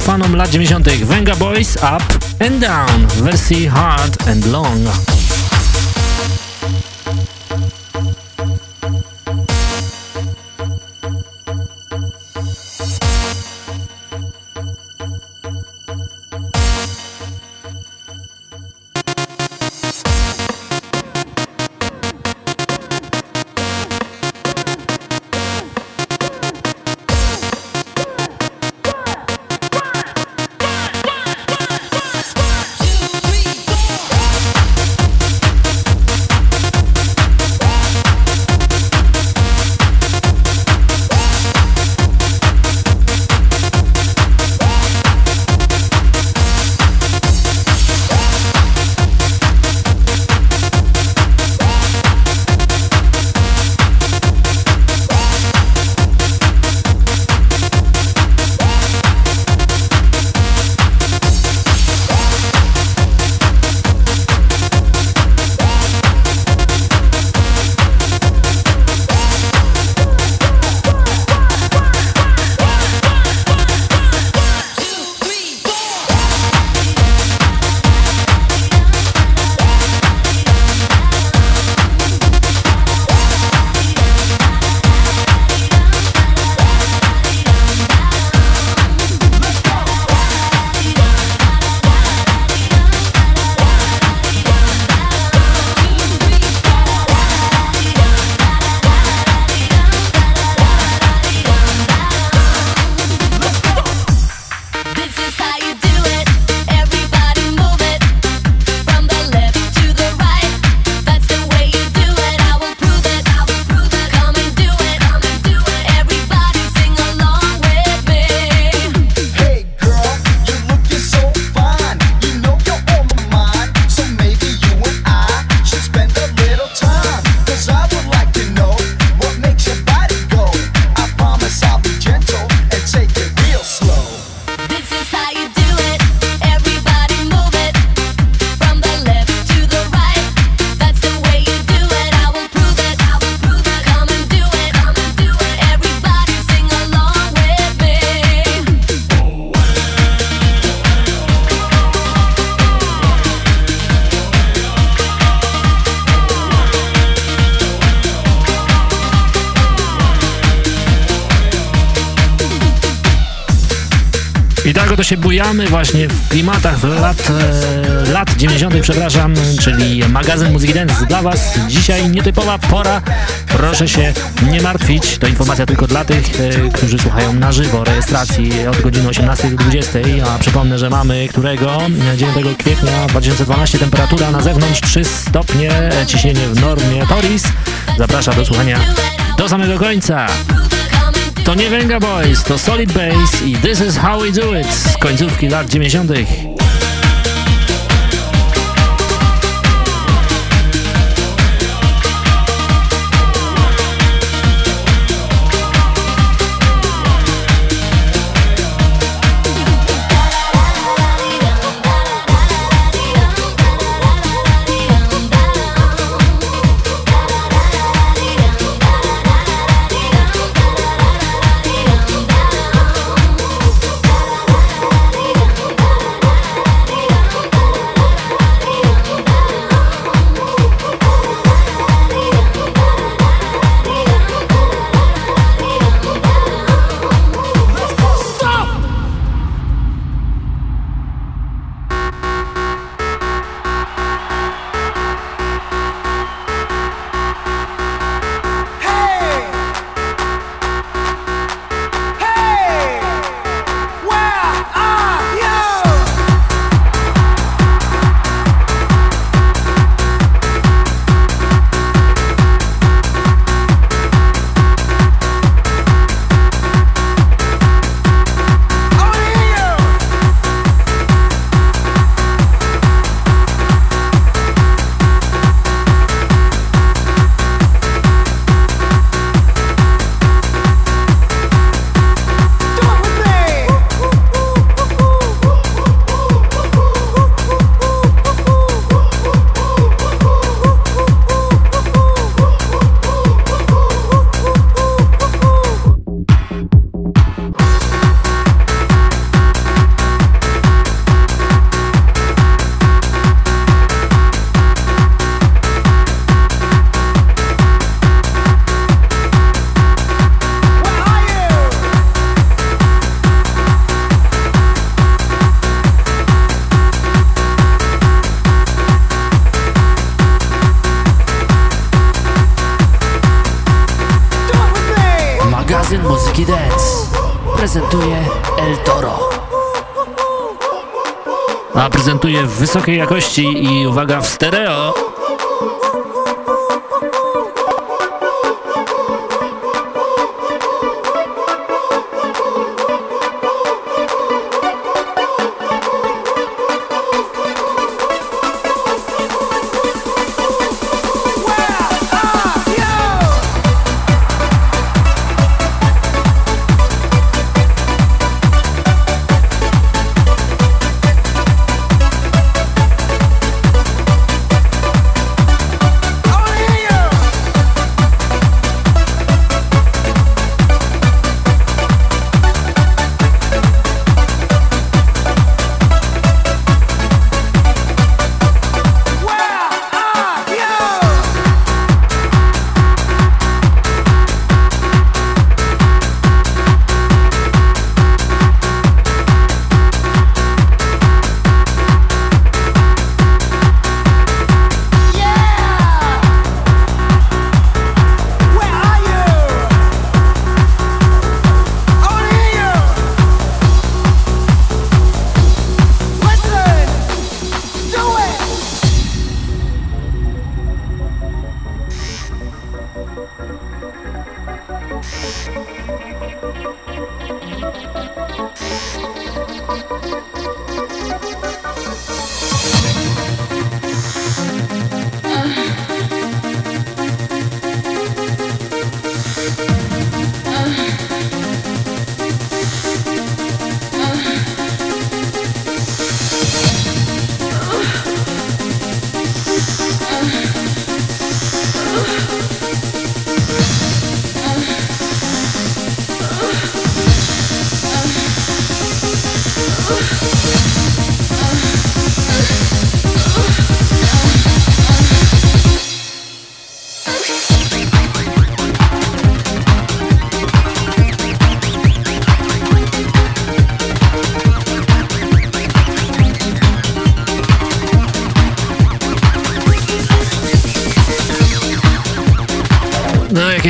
Fanom lat 90. Venga Boys Up and Down w wersji Hard and Long. Właśnie w klimatach lat, e, lat 90., przepraszam, czyli magazyn Muzyki Dance dla Was. Dzisiaj nietypowa pora, proszę się nie martwić. To informacja tylko dla tych, e, którzy słuchają na żywo rejestracji od godziny 18 do 20. A przypomnę, że mamy którego? 9 kwietnia 2012 temperatura na zewnątrz 3 stopnie, e, ciśnienie w normie Toris. Zapraszam do słuchania do samego końca. To nie Venga Boys, to Solid Bass i This is how we do it z końcówki lat 90. wysokiej jakości i uwaga w stereo.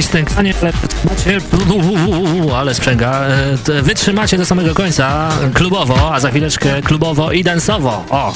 Stękanie, ale macie, ale sprzęga. E, Wytrzymacie do samego końca klubowo, a za chwileczkę klubowo i dansowo. O!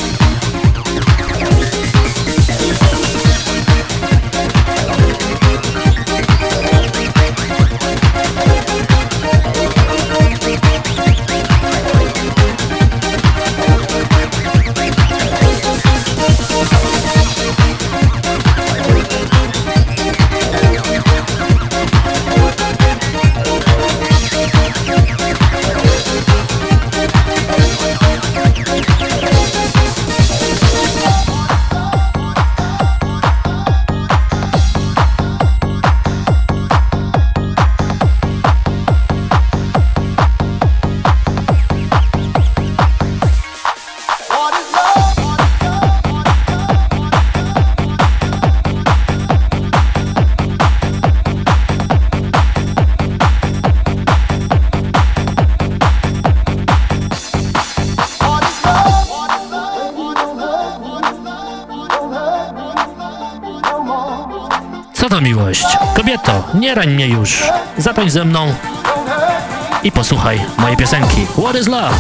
Nie mnie już. Zatańcz ze mną i posłuchaj mojej piosenki. What is love?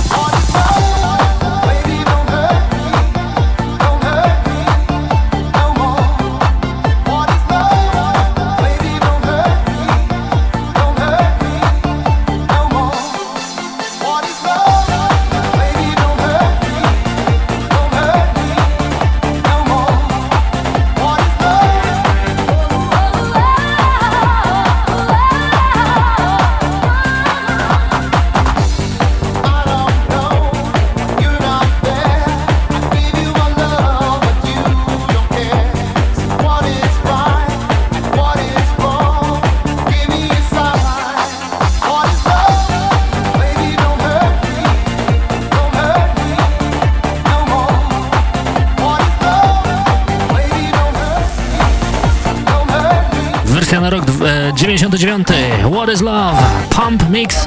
29. What is Love? Pump Mix.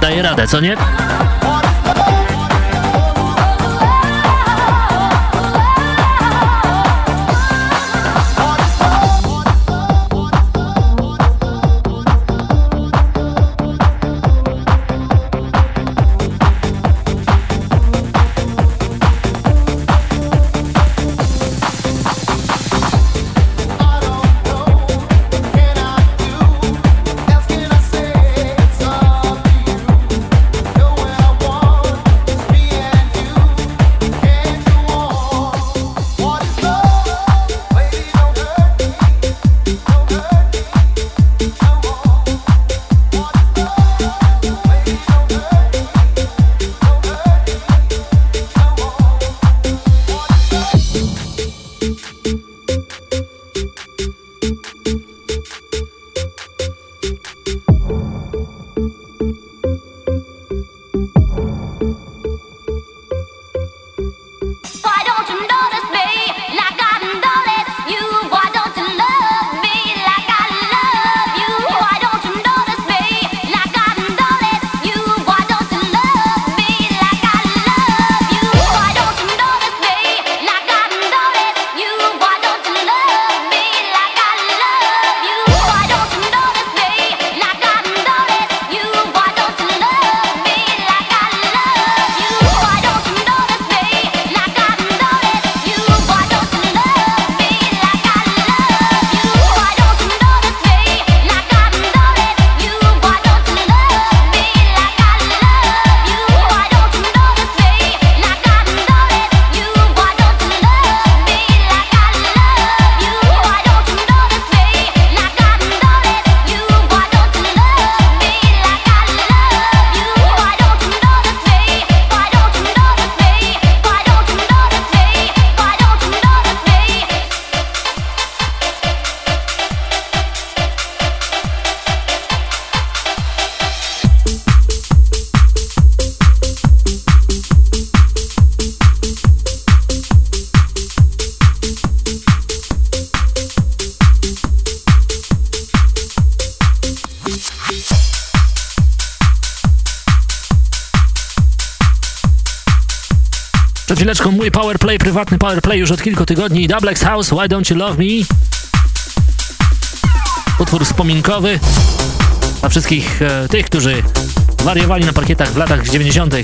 Daje radę, co nie? Mój powerplay, prywatny powerplay już od kilku tygodni. Double X House, Why Don't You Love Me? Utwór wspominkowy dla wszystkich e, tych, którzy wariowali na parkietach w latach 90.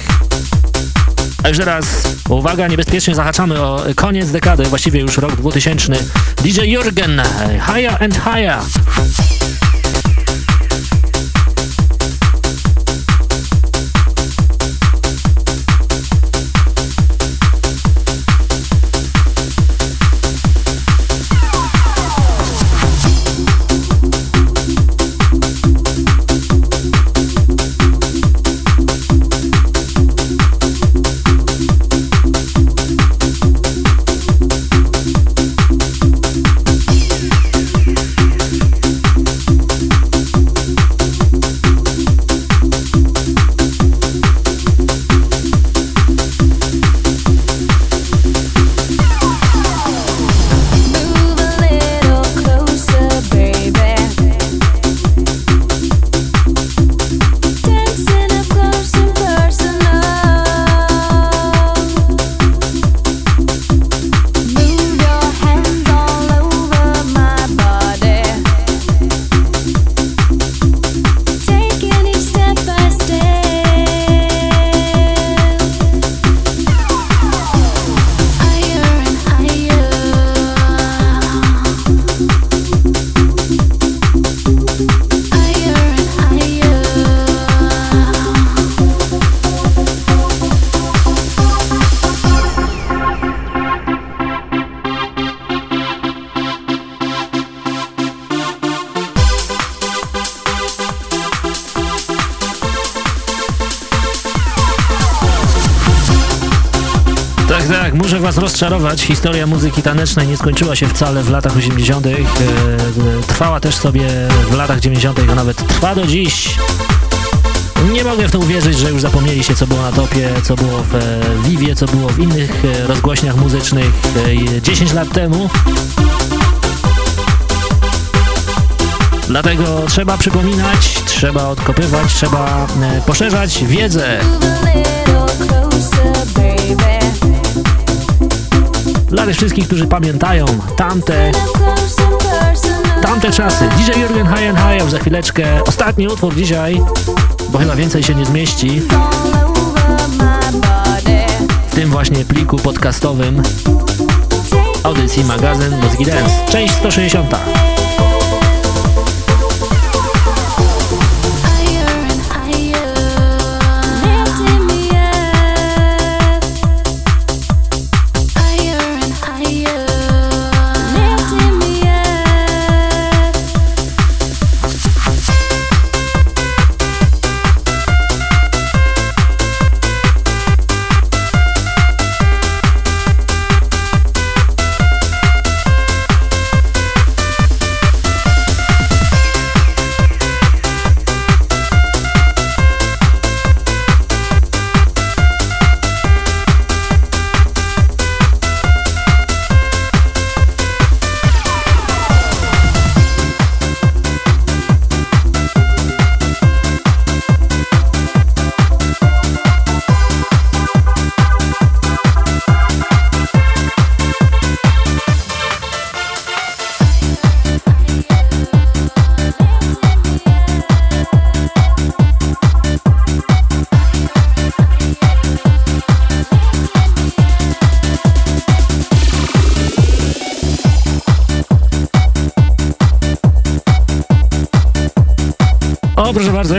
A już teraz, uwaga, niebezpiecznie zahaczamy o koniec dekady, właściwie już rok 2000. DJ Jurgen, Higher and Higher. Was rozczarować. Historia muzyki tanecznej nie skończyła się wcale w latach 80. E, trwała też sobie w latach 90., a nawet trwa do dziś. Nie mogę w to uwierzyć, że już zapomnieliście, co było na topie, co było w e, Vivie, co było w innych e, rozgłośniach muzycznych e, 10 lat temu. Dlatego trzeba przypominać, trzeba odkopywać, trzeba e, poszerzać wiedzę. Dla tych wszystkich, którzy pamiętają tamte, tamte czasy. DJ Jurgen już za chwileczkę. Ostatni utwór dzisiaj, bo chyba więcej się nie zmieści. W tym właśnie pliku podcastowym audycji magazyn Mózgi Dance. Część 160.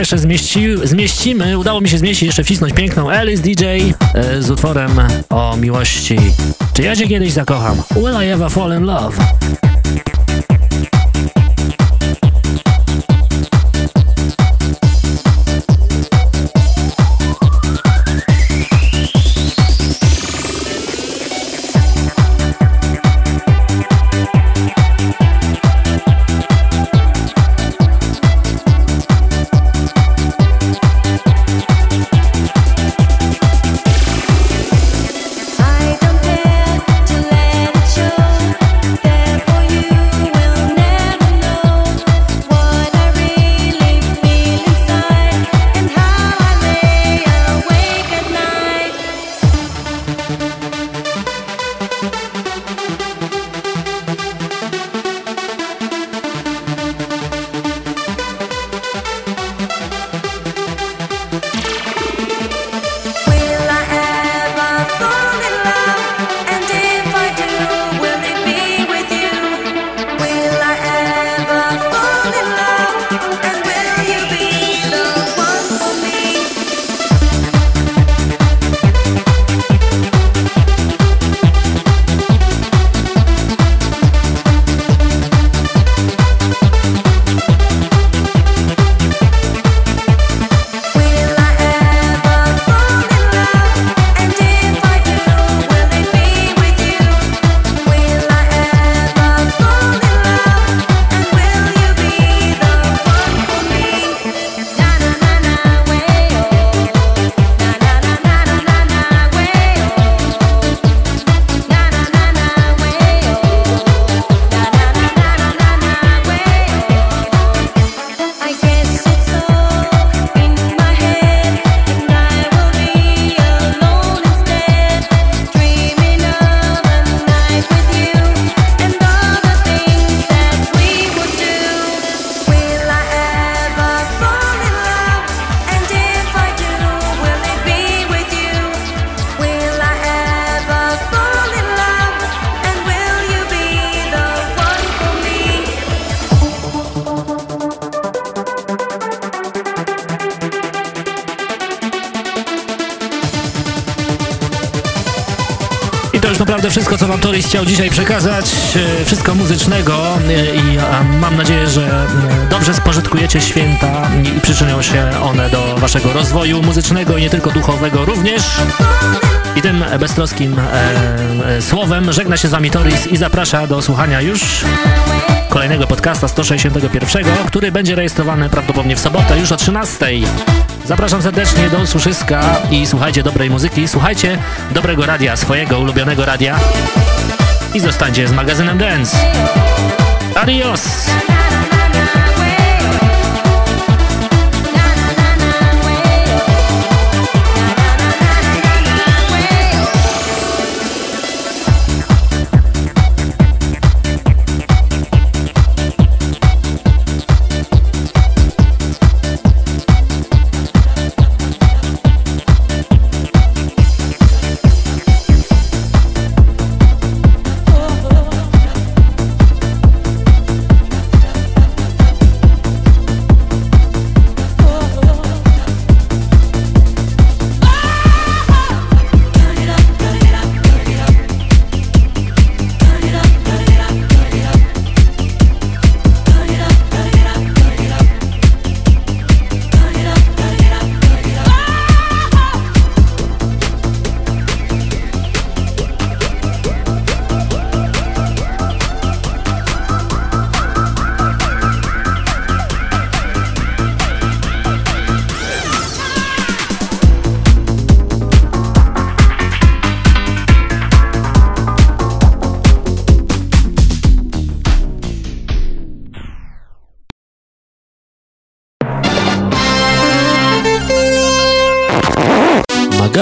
jeszcze zmieści, zmieścimy, udało mi się zmieścić, jeszcze wcisnąć piękną Alice DJ e, z utworem o miłości. Czy ja cię kiedyś zakocham? Will I ever fall in love? Przekazać. E, Wszystko muzycznego e, i mam nadzieję, że e, dobrze spożytkujecie święta i przyczynią się one do waszego rozwoju muzycznego i nie tylko duchowego również. I tym beztroskim e, słowem żegna się z wami Toris i zaprasza do słuchania już kolejnego podcasta 161, który będzie rejestrowany prawdopodobnie w sobotę już o 13. Zapraszam serdecznie do usłyszyska i słuchajcie dobrej muzyki, słuchajcie dobrego radia, swojego ulubionego radia i zostańcie z magazynem Dance. Adios!